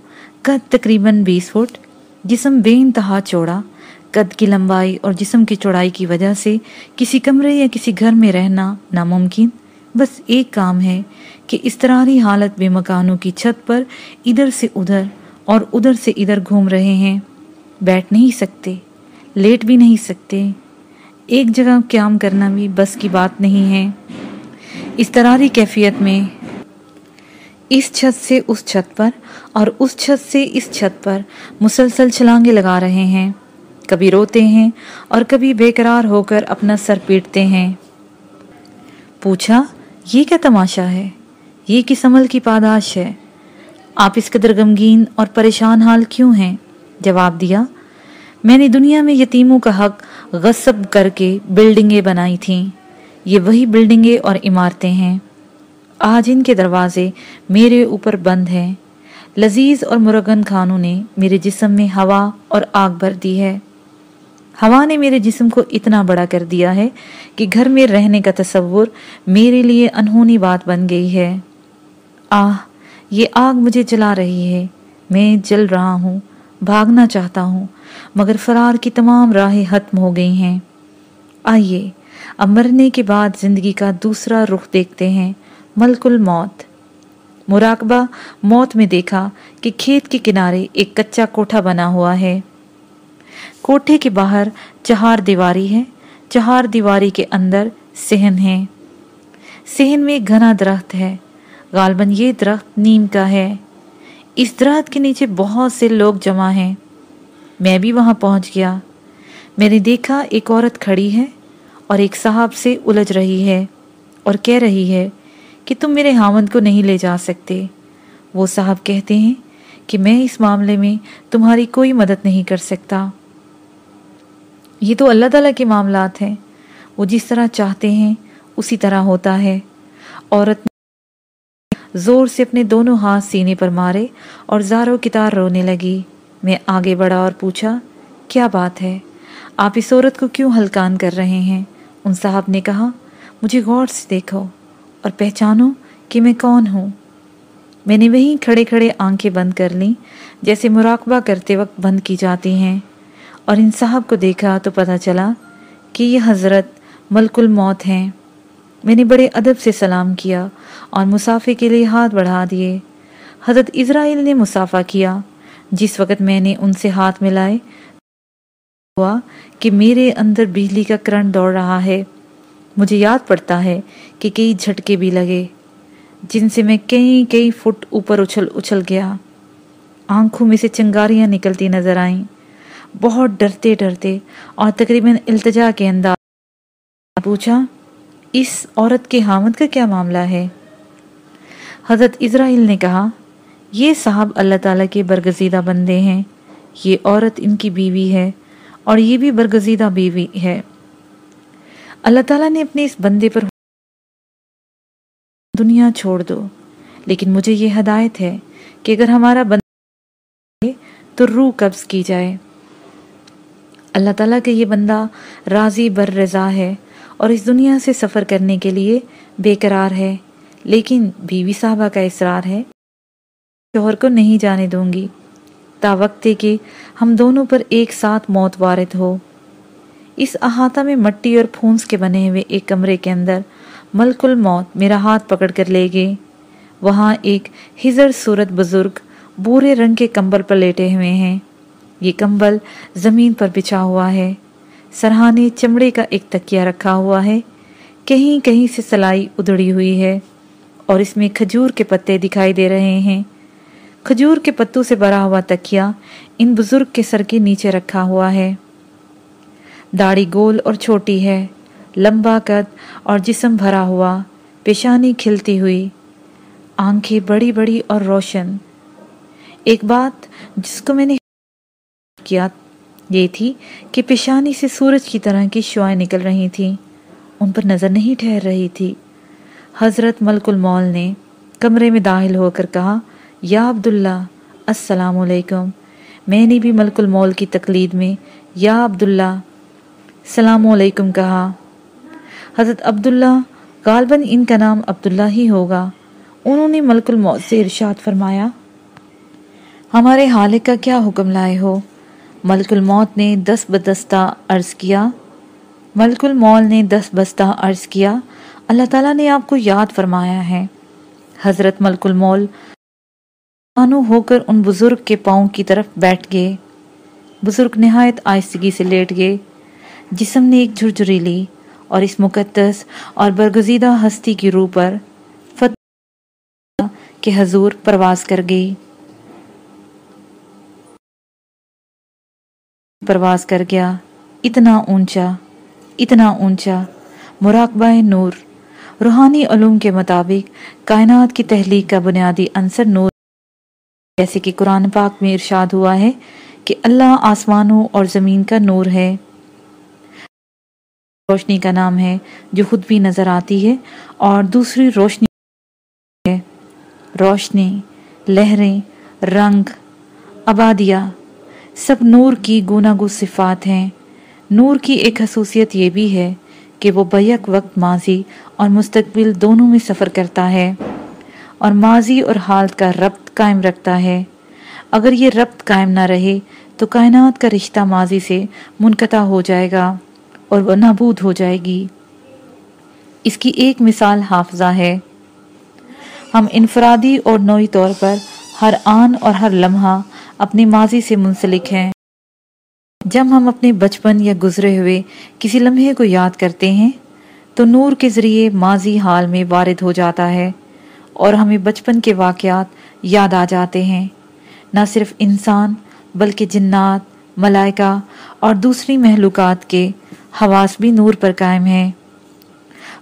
قد تقریباً بیس فٹ، جسم بے انتہا چوڑا، قد کی لمبائی اور جسم کی چوڑائی کی وجہ سے کسی کمرے یا کسی گھر میں رہنا ناممکن۔ بس ایک کام ہے کہ استراری حالت بے مکانوں کی چھت پر ادھر سے ادھر اور ادھر سے ادھر گھوم رہے ہیں۔ بیٹھ نہیں سکتے، لیٹ بھی نہیں سکتے۔ ایک جگہ قیام کرنا بھی بس کی بات نہیں ہے۔ استراری کیفیت میں اس چھت سے اس چھت پر اور اس چھت سے اس چھت پر مسلسل چھلانگے لگا رہے ہیں۔ کبھی روتے ہیں اور کبھی بے قرار ہو کر اپنا سر پیٹتے ہیں۔ پوچھا، یہ کیا تماشا ہے؟ یہ کس عمل کی پاداش ہے؟ آپ اس قدر غمگین اور پریشان حال کیوں ہیں؟ جواب دیا، میں نے دنیا میں یتیموں کا حق غصب کر کے بلڈنگیں بنائی تھیں۔ یہ وہی بلڈنگیں اور عمارتیں ہیں۔ آج ان کے دروازے میرے اوپر بند ہیں۔ لذیذ اور مرغن خانوں نے میرے جسم میں ہوا اور آگ بھر دی ہے۔ ہوا نے میرے جسم کو اتنا بڑا کر دیا ہے کہ گھر میں رہنے کا تصور میرے لیے انہونی بات بن گئی ہے۔ آہ، یہ آگ مجھے جلا رہی ہے۔ میں جل رہا ہوں، بھاگنا چاہتا ہوں۔ مگر فرار کی تمام راہیں ختم ہو گئی ہیں۔ آئیے، اب مرنے کے بعد زندگی کا دوسرا رخ دیکھتے ہیں، ملک الموت۔ مراقبہ، موت میں دیکھا کہ کھیت کے کنارے ایک کچا کوٹھا بنا ہوا ہے۔ کوٹھے کے باہر چہار دیواری ہے چہار دیواری کے اندر سہن ہے سہن میں گھنا درخت ہے، غالباً یہ درخت نیم کا ہے۔ اس درخت کے نیچے بہت سے لوگ جمع ہیں۔ میں بھی وہاں پہنچ گیا۔ میں نے دیکھا ایک عورت کھڑی ہے اور ایک صاحب سے الجھ رہی ہے اور کہہ رہی ہے کہ تم میرے ہامند کو نہیں لے جا سکتے۔ وہ صاحب کہتے ہیں کہ میں اس معاملے میں تمہاری کوئی مدد نہیں کر سکتا۔ یہ تو اللہ تعالیٰ کے معاملات ہیں۔ وہ جس طرح چاہتے ہیں، اسی طرح ہوتا ہے۔ عورت نے زور سے اپنے دونوں ہاتھ سینے پر مارے اور زارو کتار رونے لگی۔ میں آگے بڑھا اور پوچھا، کیا بات ہے؟ آپ اس عورت کو کیوں ہلکان کر رہے ہیں؟ ان صاحب نے کہا، مجھے غور سے دیکھو اور پہچانو کہ میں کون ہوں۔ میں نے وہیں کھڑے کھڑے آنکھیں بند کر لیں، جیسے مراقبہ کرتے وقت بند کی جاتی ہیں۔ اور ان صاحب کو دیکھا تو پتہ چلا کہ یہ حضرت ملک الموت ہیں۔ میں نے بڑے ادب سے سلام کیا اور مسافے کے لیے ہاتھ بڑھا دیے۔ حضرت اسرائیل نے مسافہ کیا۔ جس وقت میں نے ان سے ہاتھ ملائے، ہوا کہ میرے اندر بجلی کا کرنٹ دوڑ رہا ہے۔ مجھے یاد پڑتا ہے کہ کئی جھٹکے بھی لگے، جن سے میں کئی کئی فٹ اوپر اچھل اچھل گیا۔ آنکھوں میں سے چنگاریاں نکلتی نظر آئیں۔ بہت ڈرتے ڈرتے اور تقریباً التجا کے انداز پوچھا، اس عورت کے حامد کا کیا معاملہ ہے؟ حضرت اسرائیل نے کہا یہ صاحب اللہ تعالیٰ کے برگزیدہ بندے ہیں۔ یہ عورت ان کی بیوی ہے اور یہ بھی برگزیدہ بیوی ہے۔ اللہ تعالیٰ نے اپنے اس بندے پر دنیا چھوڑ دو۔ لیکن مجھے یہ ہدایت ہے کہ اگر ہمارا بندہ تو روح قبض کی جائے۔ اللہ تعالیٰ کے یہ بندہ راضی بر رضا ہے اور اس دنیا سے سفر کرنے کے لیے بے قرار ہے، لیکن بیوی صاحبہ کا اصرار ہے۔ شوہر کو نہیں جانے دوں گی۔ تا وقت کہ ہم دونوں پر ایک ساتھ موت وارد ہو۔ اس احاطہ میں مٹی اور پھونس کے بنے ہوئے ایک کمرے کے اندر ملک الموت میرا ہاتھ پکڑ کر لے گئے۔ وہاں ایک ہزر صورت بزرگ بورے رنگ کے کمبل پر لیٹے ہوئے ہیں۔ یہ کمبل زمین پر بچھا ہوا ہے۔ سرہانے چمڑے کا ایک تکیہ رکھا ہوا ہے۔ کہیں کہیں سے سلائی ادڑی ہوئی ہے اور اس میں کھجور کے پتے دکھائی دے رہے ہیں۔ کھجور کے پتوں سے بھرا ہوا تکیہ ان بزرگ کے سر کے نیچے رکھا ہوا ہے۔ داڑھی گول اور چھوٹی ہے، لمبا قد اور جسم بھرا ہوا، پیشانی کھلتی ہوئی، آنکھیں بڑی بڑی اور روشن۔ ایک بات جس کو میں نے کیا، یہ تھی کہ پیشانی سے سورج کی طرح کی شوائیں نکل رہی تھیں۔ ان پر نظر نہیں ٹھہر رہی تھی۔ حضرت ملک المول نے کمرے میں داخل ہو کر کہا یا عبداللہ، السلام علیکم۔ میں نے بھی ملک المول کی تقلید میں یا عبداللہ السلام علیکم کہا۔ حضرت عبداللہ، غالباً ان کا نام عبداللہ ہی ہوگا۔ انہوں نے ملک الموت سے ارشاد فرمایا، ہمارے حالق کا کیا حکم لائے ہو؟ ملک الموت نے دس بدستہ عرض کیا۔ ملک المول نے دس بستہ عرض کیا۔ اللہ تعالیٰ نے آپ کو یاد فرمایا ہے۔ حضرت ملک المول آنو ہو کر ان بزرگ کے پاؤں کی طرف بیٹھ گئے۔ بزرگ نہایت آہستگی سے لیٹ گئے۔ جسم نے ایک جھرجری لی اور اس مقدس اور برگزیدہ ہستی کی روح پر فتح حضور پرواز کر گئی۔ پرواز کر گیا۔ اتنا اونچا اتنا اونچا۔ مراقبہ نور۔ روحانی علوم کے مطابق کائنات کی تحلیق کا بنیادی عنصر نور جیسے کہ قرآن پاک میں ارشاد ہوا ہے کہ اللہ آسمانوں اور زمین کا نور ہے۔ روشنی کا نام ہے جو خود بھی نظر آتی ہے اور دوسری روشنی ہے۔ روشنی، لہریں، رنگ عبادیہ سب نور کی گناگو صفات ہیں۔ نور کی ایک خصوصیت یہ بھی ہے کہ وہ بیک وقت ماضی اور مستقبل دونوں میں سفر کرتا ہے۔ اور ماضی اور حالت کا ربط قائم رکھتا ہے۔ اگر یہ ربط قائم نہ رہے، تو کائنات کا رشتہ ماضی سے منقطع ہو جائے گا اور وہ نابود ہو جائے گی۔ اس کی ایک مثال حافظہ ہے۔ ہم انفرادی اور نوعی طور پر ہر آن اور ہر لمحہ اپنی ماضی سے منسلک ہیں۔ جب ہم اپنے بچپن یا گزرے ہوئے کسی لمحے کو یاد کرتے ہیں، تو نور کے ذریعے ماضی حال میں وارد ہو جاتا ہے۔ اور ہمیں بچپن کے واقعات یاد آ جاتے ہیں۔ نہ صرف انسان، بلکہ جنات، ملائکہ اور دوسری محلوقات کے حواس بھی نور پر قائم ہیں۔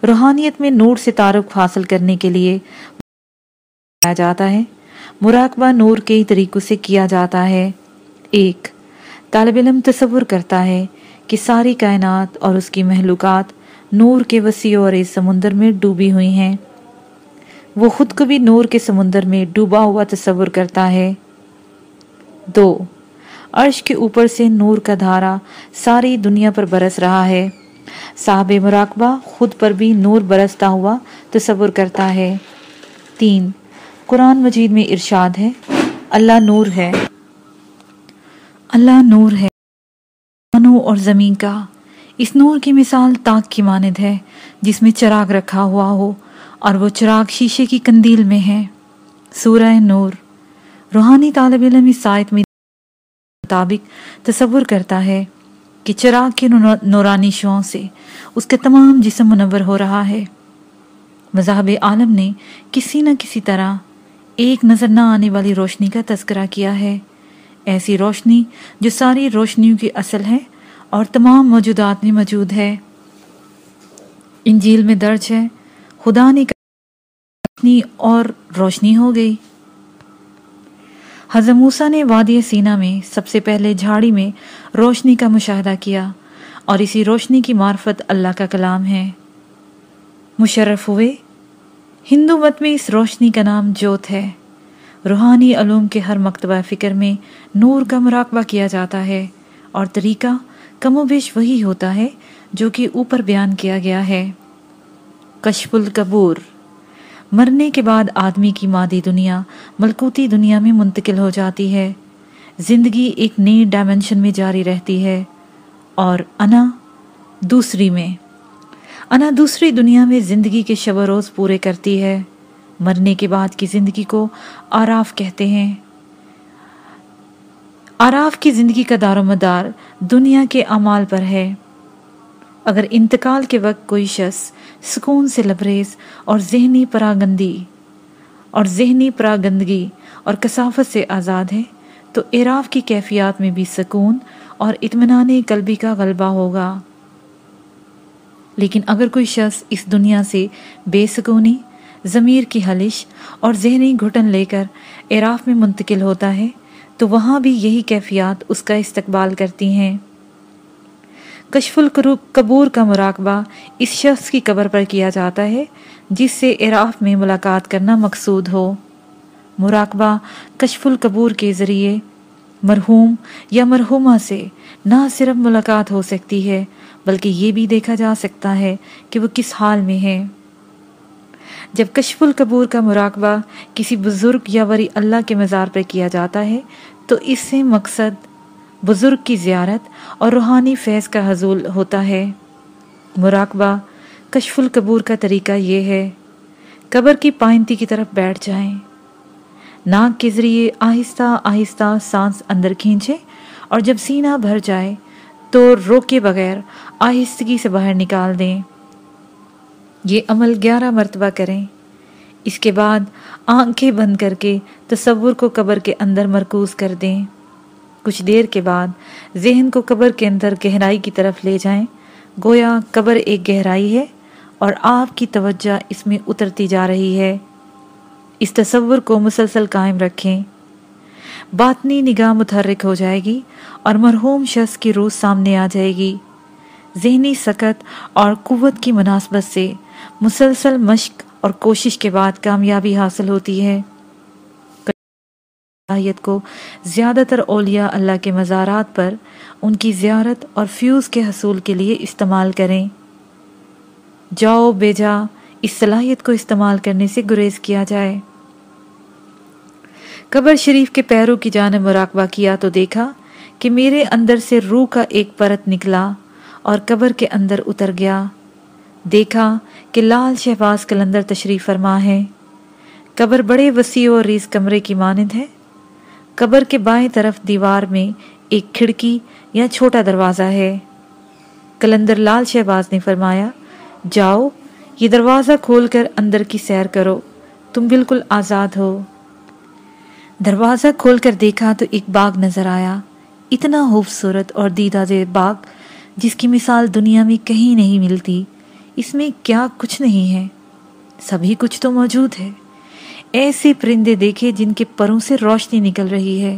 روحانیت میں نور سے تعارف حاصل کرنے کے لیے جاتا ہے۔ مراقبہ نور کئی طریقوں سے کیا جاتا ہے۔ ایک، طالب علم تصور کرتا ہے کہ ساری کائنات اور اس کی محلوقات نور کے وسیع اور اس سمندر میں ڈوبی ہوئی ہیں۔ وہ خود کو بھی نور کے سمندر میں ڈوبا ہوا تصور کرتا ہے۔ دو، عرش کے اوپر سے نور کا دھارا ساری دنیا پر برس رہا ہے۔ صاحب مراقبہ خود پر بھی نور برستا ہوا تصور کرتا ہے۔ تین، قرآن مجید میں ارشاد ہے، اللہ نور ہے۔ اللہ نور ہے۔ منو اور زمین کا۔ اس نور کی مثال تاک کی ماند ہے، جس میں چراغ رکھا ہوا ہو۔ اور وہ چراغ شیشے کی کندیل میں ہے۔ سورہ نور۔ روحانی طالب علم اس سائت میں مطابق تصور کرتا ہے کہ چراغ کے نورانی شعوں سے اس کے تمام جسم منور ہو رہا ہے۔ مذہب عالم نے کسی نہ کسی طرح ایک نظر نہ آنے والی روشنی کا تذکرہ کیا ہے۔ ایسی روشنی جو ساری روشنیوں کی اصل ہے اور تمام موجودات میں موجود ہے۔ انجیل میں درج ہے خدا نے روشنی اور روشنی ہو گئی۔ حضرت موسیٰ نے وادی سینا میں سب سے پہلے جھاڑی میں روشنی کا مشاہدہ کیا اور اسی روشنی کی معرفت اللہ کا کلام ہے۔ مشرف ہوئے۔ ہندو مت میں اس روشنی کا نام جوت ہے۔ روحانی علوم کے ہر مکتبہ فکر میں نور کا مراقبہ کیا جاتا ہے اور طریقہ کم و بیش وہی ہوتا ہے جو کہ اوپر بیان کیا گیا ہے۔ کشف القبور۔ مرنے کے بعد آدمی کی مادی دنیا، ملکوتی دنیا میں منتقل ہو جاتی ہے۔ زندگی ایک نئی ڈائمنشن میں جاری رہتی ہے۔ اور انا دوسری میں۔ انا دوسری دنیا میں زندگی کے شب و روز پورے کرتی ہے۔ مرنے کے بعد کی زندگی کو آراف کہتے ہیں۔ آراف کی زندگی کا دار و مدار دنیا کے اعمال پر ہے۔ اگر انتقال کے وقت کوئی شخص سکون سے لبریز اور ذہنی پراگندی اور ذہنی پراگندگی اور کثافت سے آزاد ہے، تو اعراف کی کیفیات میں بھی سکون اور اطمینان قلبی کا غلبہ ہوگا۔ لیکن اگر کوئی شخص اس دنیا سے بے سکونی، ضمیر کی حلش اور ذہنی گھٹن لے کر اعراف میں منتقل ہوتا ہے، تو وہاں بھی یہی کیفیات اس کا استقبال کرتی ہیں۔ کشف القبور کا مراقبہ اس شخص کی قبر پر کیا جاتا ہے، جس سے اعراف میں ملاقات کرنا مقصود ہو۔ مراقبہ کشف القبور کے ذریعے مرحوم یا مرحومہ سے نہ صرف ملاقات ہو سکتی ہے، بلکہ یہ بھی دیکھا جا سکتا ہے کہ وہ کس حال میں ہے جب کشف القبور کا مراقبہ کسی بزرگ یا وری اللہ کے مزار پر کیا جاتا ہے، تو اس سے مقصد بزرگ کی زیارت اور روحانی فیض کا حضول ہوتا ہے۔ مراقبہ، کشف القبور کا طریقہ یہ ہے۔ قبر کی پائنتی کی طرف بیٹھ جائیں۔ ناک کے ذریعے آہستہ آہستہ سانس اندر کھینچے اور جب سینہ بھر جائے تو روکے بغیر آہستگی سے باہر نکال دیں۔ یہ عمل گیارہ مرتبہ کریں۔ اس کے بعد آنکھیں بند کر کے تصور کو قبر کے اندر مرکوز کر دیں۔ کچھ دیر کے بعد ذہن کو قبر کے اندر گہرائی کی طرف لے جائیں۔ گویا قبر ایک گہرائی ہے اور آپ کی توجہ اس میں اترتی جا رہی ہے۔ اس تصور کو مسلسل قائم رکھیں۔ باطنی نگاہ متحرک ہو جائے گی اور مرحوم شخص کی روح سامنے آ جائے گی۔ ذہنی سکت اور قوت کی مناسبت سے مسلسل مشق اور کوشش کے بعد کامیابی حاصل ہوتی ہے۔ کو زیادہ تر اولیاء اللہ کے مزارات پر ان کی زیارت اور فیوز کے حصول کے لیے استعمال کریں۔ جاؤ بے جا اس صلاحیت کو استعمال کرنے سے گریز کیا جائے۔ قبر شریف کے پیروں کی جانب مراقبہ کیا تو دیکھا کہ میرے اندر سے روح کا ایک پرت نکلا اور قبر کے اندر اتر گیا۔ دیکھا کہ لال شہباز کلندر تشریف فرما ہے۔ قبر بڑے وسیع اور ریز کمرے کی مانند ہے۔ قبر کے بائیں طرف دیوار میں ایک کھڑکی یا چھوٹا دروازہ ہے۔ کلندر لال شہباز نے فرمایا، جاؤ، یہ دروازہ کھول کر اندر کی سیر کرو۔ تم بالکل آزاد ہو۔ دروازہ کھول کر دیکھا تو ایک باغ نظر آیا۔ اتنا خوبصورت اور دیدہ دے باغ، جس کی مثال دنیا میں کہیں نہیں ملتی۔ اس میں کیا کچھ نہیں ہے۔ سبھی کچھ تو موجود ہے۔ ایسے پرندے دیکھے جن کے پروں سے روشنی نکل رہی ہے۔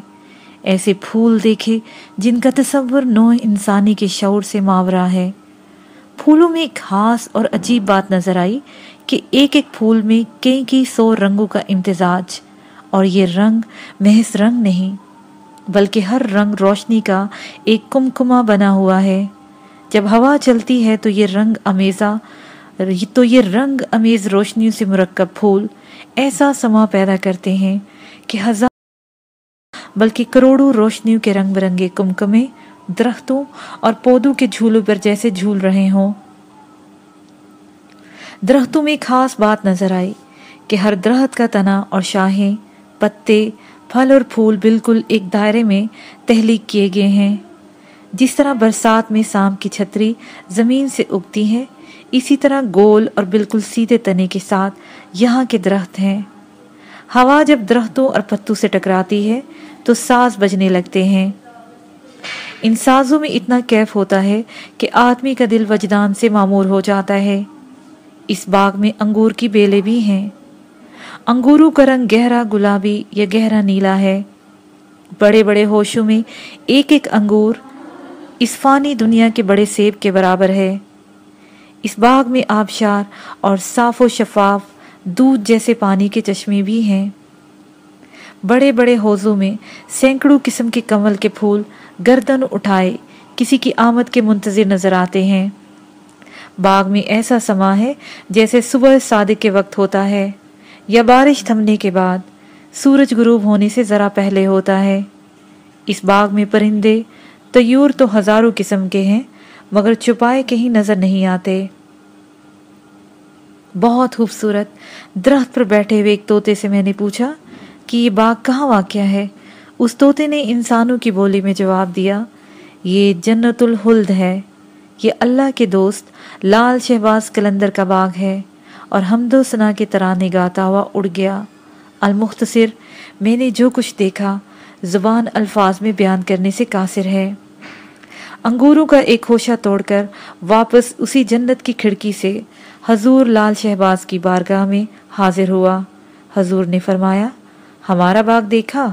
ایسے پھول دیکھے جن کا تصور نو انسانی کے شعور سے ماورا ہے۔ پھولوں میں ایک خاص اور عجیب بات نظر آئی کہ ایک ایک پھول میں کئی کئی سو رنگوں کا امتزاج، اور یہ رنگ محض رنگ نہیں، بلکہ ہر رنگ روشنی کا ایک کمکما بنا ہوا ہے۔ جب ہوا چلتی ہے تو یہ رنگ امیزہ، تو یہ رنگ امیز روشنیوں سے مرکب پھول ایسا سما پیدا کرتے ہیں کہ ہزار بلکہ کروڑوں روشنیوں کے رنگ برنگے کمکمے درختوں اور پودوں کے جھولوں پر جیسے جھول رہے ہوں۔ درختوں میں خاص بات نظر آئی کہ ہر درخت کا تنا اور شاہیں، پتے، پھل اور پھول بالکل ایک دائرے میں تحلیق کیے گئے ہیں۔ جس طرح برسات میں سام کی چھتری زمین سے اگتی ہے اسی طرح گول اور بالکل سیدھے تنے کے ساتھ یہاں کے درخت ہیں۔ ہوا جب درختوں اور پتوں سے ٹکراتی ہے تو ساز بجنے لگتے ہیں۔ ان سازوں میں اتنا کیف ہوتا ہے کہ آدمی کا دل وجدان سے معمور ہو جاتا ہے۔ اس باغ میں انگور کی بیلے بھی ہیں۔ انگوروں کا رنگ گہرا گلابی یا گہرا نیلا ہے۔ بڑے بڑے ہوشوں میں ایک ایک انگور اس فانی دنیا کے بڑے سیب کے برابر ہے۔ اس باغ میں آبشار اور صاف و شفاف دودھ جیسے پانی کے چشمے بھی ہیں۔ بڑے بڑے حوضوں میں سینکڑوں قسم کے کمل کے پھول گردن اٹھائے کسی کی آمد کے منتظر نظر آتے ہیں۔ باغ میں ایسا سما ہے جیسے صبح صادق کے وقت ہوتا ہے یا بارش تھمنے کے بعد سورج غروب ہونے سے ذرا پہلے ہوتا ہے۔ اس باغ میں پرندے تیور تو ہزاروں قسم کے ہیں مگر چھپائے کہیں نظر نہیں آتے۔ بہت خوبصورت درخت پر بیٹھے ہوئے ایک توتے سے میں نے پوچھا کہ یہ باغ کہاں واقع ہے؟ اس توتے نے انسانوں کی بولی میں جواب دیا، یہ جنت الہلد ہے۔ یہ اللہ کے دوست لال شہباز کلندر کا باغ ہے اور حمد و سنا کے ترانے گاتا ہوا اڑ گیا۔ المختصر، میں نے جو کچھ دیکھا، زبان الفاظ میں بیان کرنے سے قاصر ہے۔ انگوروں کا ایک ہوشہ توڑ کر واپس اسی جنت کی کھڑکی سے حضور لال شہباز کی بارگاہ میں حاضر ہوا۔ حضور نے فرمایا، ہمارا باغ دیکھا،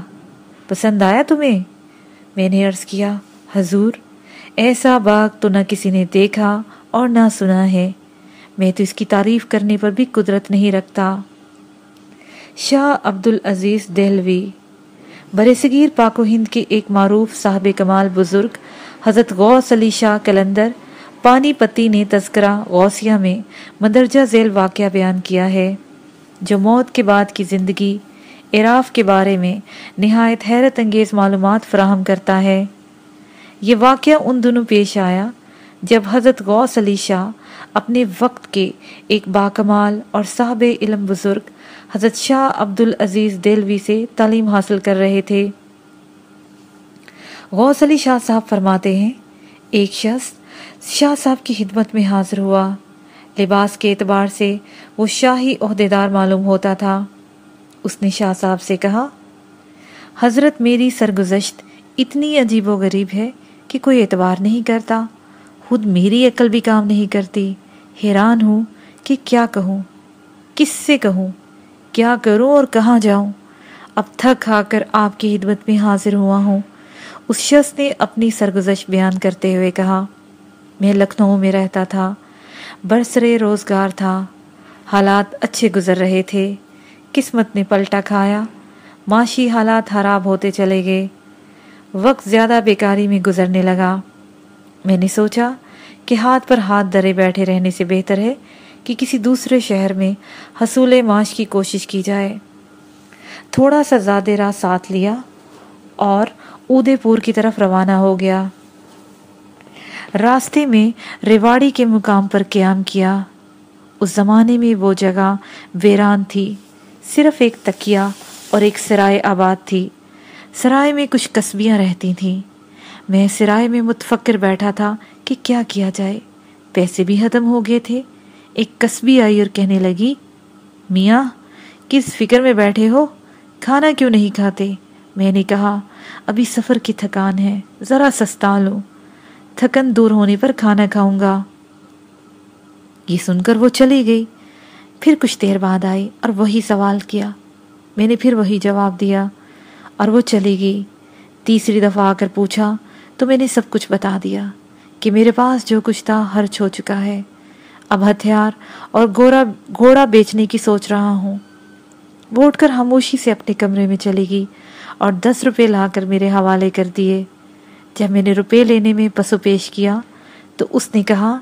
پسند آیا تمہیں؟ میں نے عرض کیا، حضور، ایسا باغ تو نہ کسی نے دیکھا اور نہ سنا ہے۔ میں تو اس کی تعریف کرنے پر بھی قدرت نہیں رکھتا۔ شاہ عبد العزیز دہلوی، برصغیر پاک و ہند کے ایک معروف صاحب کمال بزرگ حضرت غوث علی شاہ کلندر، پانی پتی نے تذکرہ غوثیہ میں مندرجہ ذیل واقعہ بیان کیا ہے، جو موت کے بعد کی زندگی، عراف کے بارے میں نہایت حیرت انگیز معلومات فراہم کرتا ہے۔ یہ واقعہ ان دنوں پیش آیا جب حضرت غوث علی شاہ اپنے وقت کے ایک باکمال اور صاحب علم بزرگ حضرت شاہ عبد العزیز دلوی سے تعلیم حاصل کر رہے تھے۔ غوث علی شاہ صاحب فرماتے ہیں، ایک شخص شاہ صاحب کی خدمت میں حاضر ہوا۔ لباس کے اعتبار سے وہ شاہی عہدیدار معلوم ہوتا تھا۔ اس نے شاہ صاحب سے کہا، حضرت میری سرگزشت اتنی عجیب و غریب ہے کہ کوئی اعتبار نہیں کرتا۔ خود میری عقل بھی کام نہیں کرتی۔ حیران ہوں کہ کیا کہوں۔ کس سے کہوں؟ کیا کروں اور کہاں جاؤں؟ اب تھک آ کر آپ کی خدمت میں حاضر ہوا ہوں۔ اس شخص نے اپنی سرگزشت بیان کرتے ہوئے کہا، میں لکھنؤ میں رہتا تھا، برسرے روزگار تھا، حالات اچھے گزر رہے تھے، قسمت نے پلٹا کھایا، معاشی حالات خراب ہوتے چلے گئے، وقت زیادہ بیکاری میں گزرنے لگا۔ میں نے سوچا کہ ہاتھ پر ہاتھ درے بیٹھے رہنے سے بہتر ہے کہ کسی دوسرے شہر میں حصول معاش کی کوشش کی جائے۔ تھوڑا سا زیادہ راہ ساتھ لیا اور اودے پور کی طرف روانہ ہو گیا۔ راستے میں ریواڑی کے مقام پر قیام کیا۔ اس زمانے میں وہ جگہ ویران تھی۔ صرف ایک تکیہ اور ایک سرائے آباد تھی۔ سرائے میں کچھ قصبیاں رہتی تھیں۔ میں سرائے میں متفکر بیٹھا تھا کہ کیا کیا جائے۔ پیسے بھی ختم ہو گئے تھے۔ ایک قصبی آئی اور کہنے لگی، میاں، کس فکر میں بیٹھے ہو؟ کھانا کیوں نہیں کھاتے؟ میں نے کہا ابھی سفر کی تھکان ہے، ذرا سستا لو۔ تھکن دور ہونے پر کھانا کھاؤں گا۔ یہ سن کر وہ چلی گئی۔ پھر کچھ دیر بعد آئی اور وہی سوال کیا۔ میں نے پھر وہی جواب دیا اور وہ چلی گئی۔ تیسری دفعہ آ کر پوچھا تو میں نے سب کچھ بتا دیا کہ میرے پاس جو کچھ تھا ہرچ ہو چکا ہے۔ اب ہتھیار اور گورا گھوڑا بیچنے کی سوچ رہا ہوں۔ وہ اٹھ کر خاموشی سے اپنے کمرے میں چلے گی اور دس روپے لا کر میرے حوالے کر دیے۔ جب میں نے روپے لینے میں پسو پیش کیا، تو اس نے کہا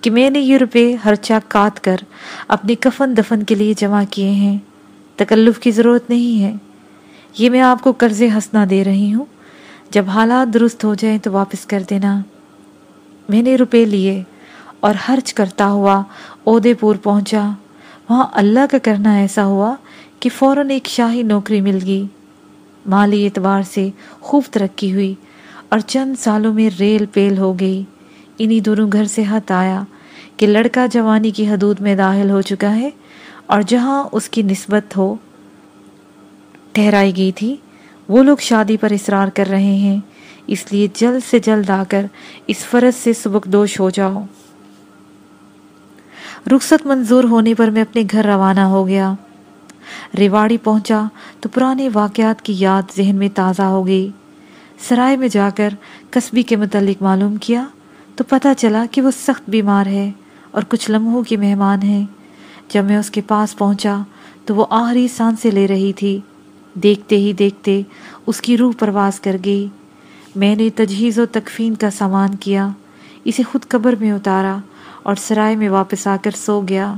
کہ میں نے یہ روپے ہرچا کاٹ کر اپنے کفن دفن کے لیے جمع کیے ہیں۔ تکلف کی ضرورت نہیں ہے۔ یہ میں آپ کو قرض ہنسنا دے رہی ہوں۔ جب حالات درست ہو جائیں تو واپس کر دینا۔ میں نے روپے لیے اور خرچ کرتا ہوا عہدے پور پہنچا۔ وہاں اللہ کا کرنا ایسا ہوا کہ فوراً ایک شاہی نوکری مل گئی۔ مالی اعتبار سے خوب ترقی ہوئی اور چند سالوں میں ریل پیل ہو گئی۔ انہی دونوں گھر سے ہاتھ آیا کہ لڑکا جوانی کی حدود میں داخل ہو چکا ہے اور جہاں اس کی نسبت ہو ٹھہرائی گئی تھی، وہ لوگ شادی پر اصرار کر رہے ہیں۔ اس لیے جلد سے جلد آ کر اس فرض سے سبک دوش ہو جاؤ۔ رخصت منظور ہونے پر میں اپنے گھر روانہ ہو گیا۔ ریواڑی پہنچا تو پرانے واقعات کی یاد ذہن میں تازہ ہو گئی۔ سرائے میں جا کر قصبی کے متعلق معلوم کیا تو پتہ چلا کہ وہ سخت بیمار ہے اور کچھ لمحوں کی مہمان ہے جب میں اس کے پاس پہنچا تو وہ آخری سانسیں لے رہی تھی۔ دیکھتے ہی دیکھتے اس کی روح پرواز کر گئی۔ میں نے تجہیز و تکفین کا سامان کیا، اسے خود قبر میں اتارا اور سرائے میں واپس آ کر سو گیا۔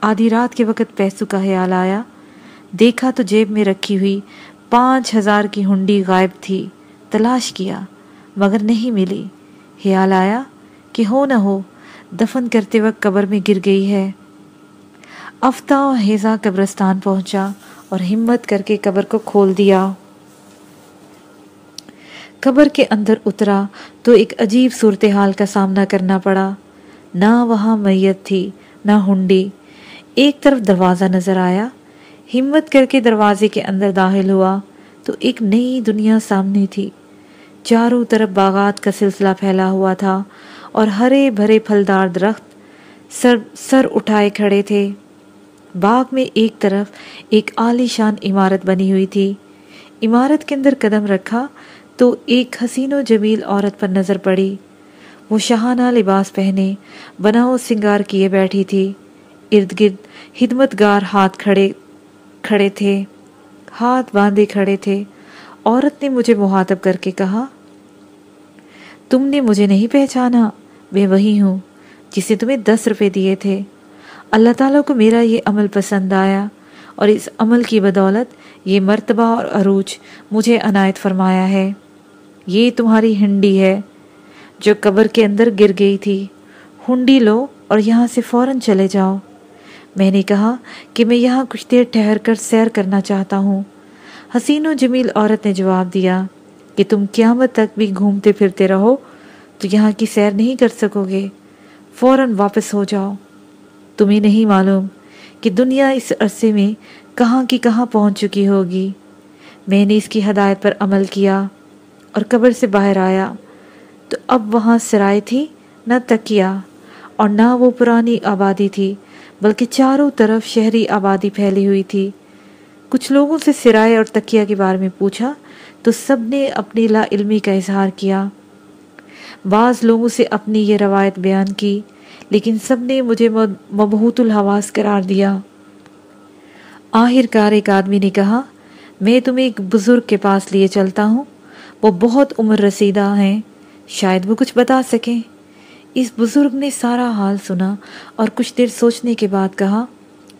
آدھی رات کے وقت پیسوں کا خیال آیا۔ دیکھا تو جیب میں رکھی ہوئی پانچ ہزار کی ہنڈی غائب تھی۔ تلاش کیا، مگر نہیں ملی۔ خیال آیا کہ ہو نہ ہو، دفن کرتے وقت قبر میں گر گئی ہے۔ افتہ و حیزہ قبرستان پہنچا اور ہمت کر کے قبر کو کھول دیا۔ قبر کے اندر اترا تو ایک عجیب صورتحال کا سامنا کرنا پڑا۔ نہ وہاں میت تھی، نہ ہنڈی۔ ایک طرف دروازہ نظر آیا، ہمت کر کے دروازے کے اندر داخل ہوا تو ایک نئی دنیا سامنے تھی۔ چاروں طرف باغات کا سلسلہ پھیلا ہوا تھا اور ہرے بھرے پھلدار درخت سر سر اٹھائے کھڑے تھے۔ باغ میں ایک طرف ایک عالی شان عمارت بنی ہوئی تھی۔ عمارت کے اندر قدم رکھا تو ایک حسین و جمیل عورت پر نظر پڑی۔ وہ شہانہ لباس پہنے، بناؤ سنگار کیے بیٹھی تھی۔ ارد گرد خدمت گار ہاتھ کھڑے کھڑے تھے، ہاتھ باندھے کھڑے تھے۔ عورت نے مجھے محاطب کر کے کہا، تم نے مجھے نہیں پہچانا، میں وہی ہوں جسے تمہیں دس روپے دیے تھے۔ اللہ تعالیٰ کو میرا یہ عمل پسند آیا اور اس عمل کی بدولت یہ مرتبہ اور عروج مجھے عنایت فرمایا ہے۔ یہ تمہاری ہنڈی ہے جو قبر کے اندر گر گئی تھی۔ ہنڈی لو اور یہاں سے فوراً چلے جاؤ۔ میں نے کہا کہ میں یہاں کچھ دیر ٹھہر کر سیر کرنا چاہتا ہوں۔ حسین و جمیل عورت نے جواب دیا کہ تم قیامت تک بھی گھومتے پھرتے رہو، تو یہاں کی سیر نہیں کر سکو گے۔ فوراً واپس ہو جاؤ۔ تمہیں نہیں معلوم کہ دنیا اس عرصے میں کہاں کی کہاں پہنچ چکی ہوگی۔ میں نے اس کی ہدایت پر عمل کیا اور قبر سے باہر آیا۔ تو اب وہاں سرائے تھی، نہ تکیا اور نہ وہ پرانی آبادی تھی۔ بلکہ چاروں طرف شہری آبادی پھیلی ہوئی تھی۔ کچھ لوگوں سے سرائے اور تکیہ کے بارے میں پوچھا، تو سب نے اپنی لا علمی کا اظہار کیا۔ بعض لوگوں سے اپنی یہ روایت بیان کی، لیکن سب نے مجھے مبہوت الحواس قرار دیا۔ آخر کار ایک آدمی نے کہا، میں تمہیں ایک بزرگ کے پاس لیے چلتا ہوں، وہ بہت عمر رسیدہ ہیں، شاید وہ کچھ بتا سکیں۔ اس بزرگ نے سارا حال سنا اور کچھ دیر سوچنے کے بعد کہا،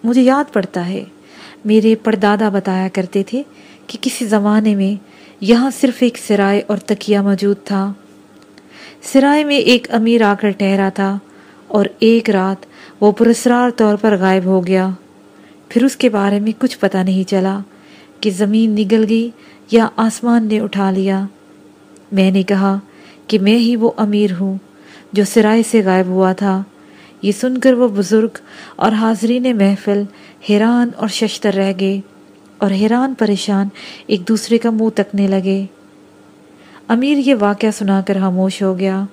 مجھے یاد پڑتا ہے۔ میرے پردادا بتایا کرتے تھے کہ کسی زمانے میں یہاں صرف ایک سرائے اور تکیہ موجود تھا۔ سرائے میں ایک امیر آ کر ٹھہرا تھا اور ایک رات وہ پرسرار طور پر غائب ہو گیا۔ پھر اس کے بارے میں کچھ پتہ نہیں چلا کہ زمین نگل گئی یا آسمان نے اٹھا لیا۔ میں نے کہا کہ میں ہی وہ امیر ہوں۔ جو سرائے سے غائب ہوا تھا۔ یہ سن کر وہ بزرگ اور حاضرین محفل حیران اور ششتر رہ گئے اور حیران پریشان ایک دوسرے کا منہ تکنے لگے۔ امیر یہ واقعہ سنا کر خاموش ہو گیا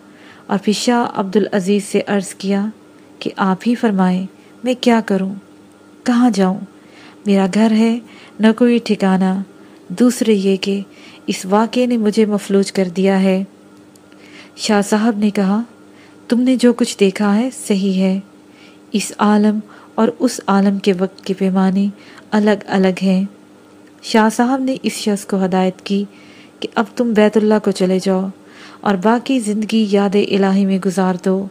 اور پھر شاہ عبدالعزیز سے عرض کیا کہ آپ ہی فرمائیں، میں کیا کروں؟ کہاں جاؤں؟ میرا گھر ہے، نہ کوئی ٹھکانہ۔ دوسرے یہ کہ اس واقعے نے مجھے مفلوج کر دیا ہے۔ شاہ صاحب نے کہا تم نے جو کچھ دیکھا ہے صحیح ہے۔ اس عالم اور اس عالم کے وقت کے پیمانے الگ الگ ہیں۔ شاہ صاحب نے اس شخص کو ہدایت کی کہ اب تم بیت اللہ کو چلے جاؤ اور باقی زندگی یاد الہی میں گزار دو۔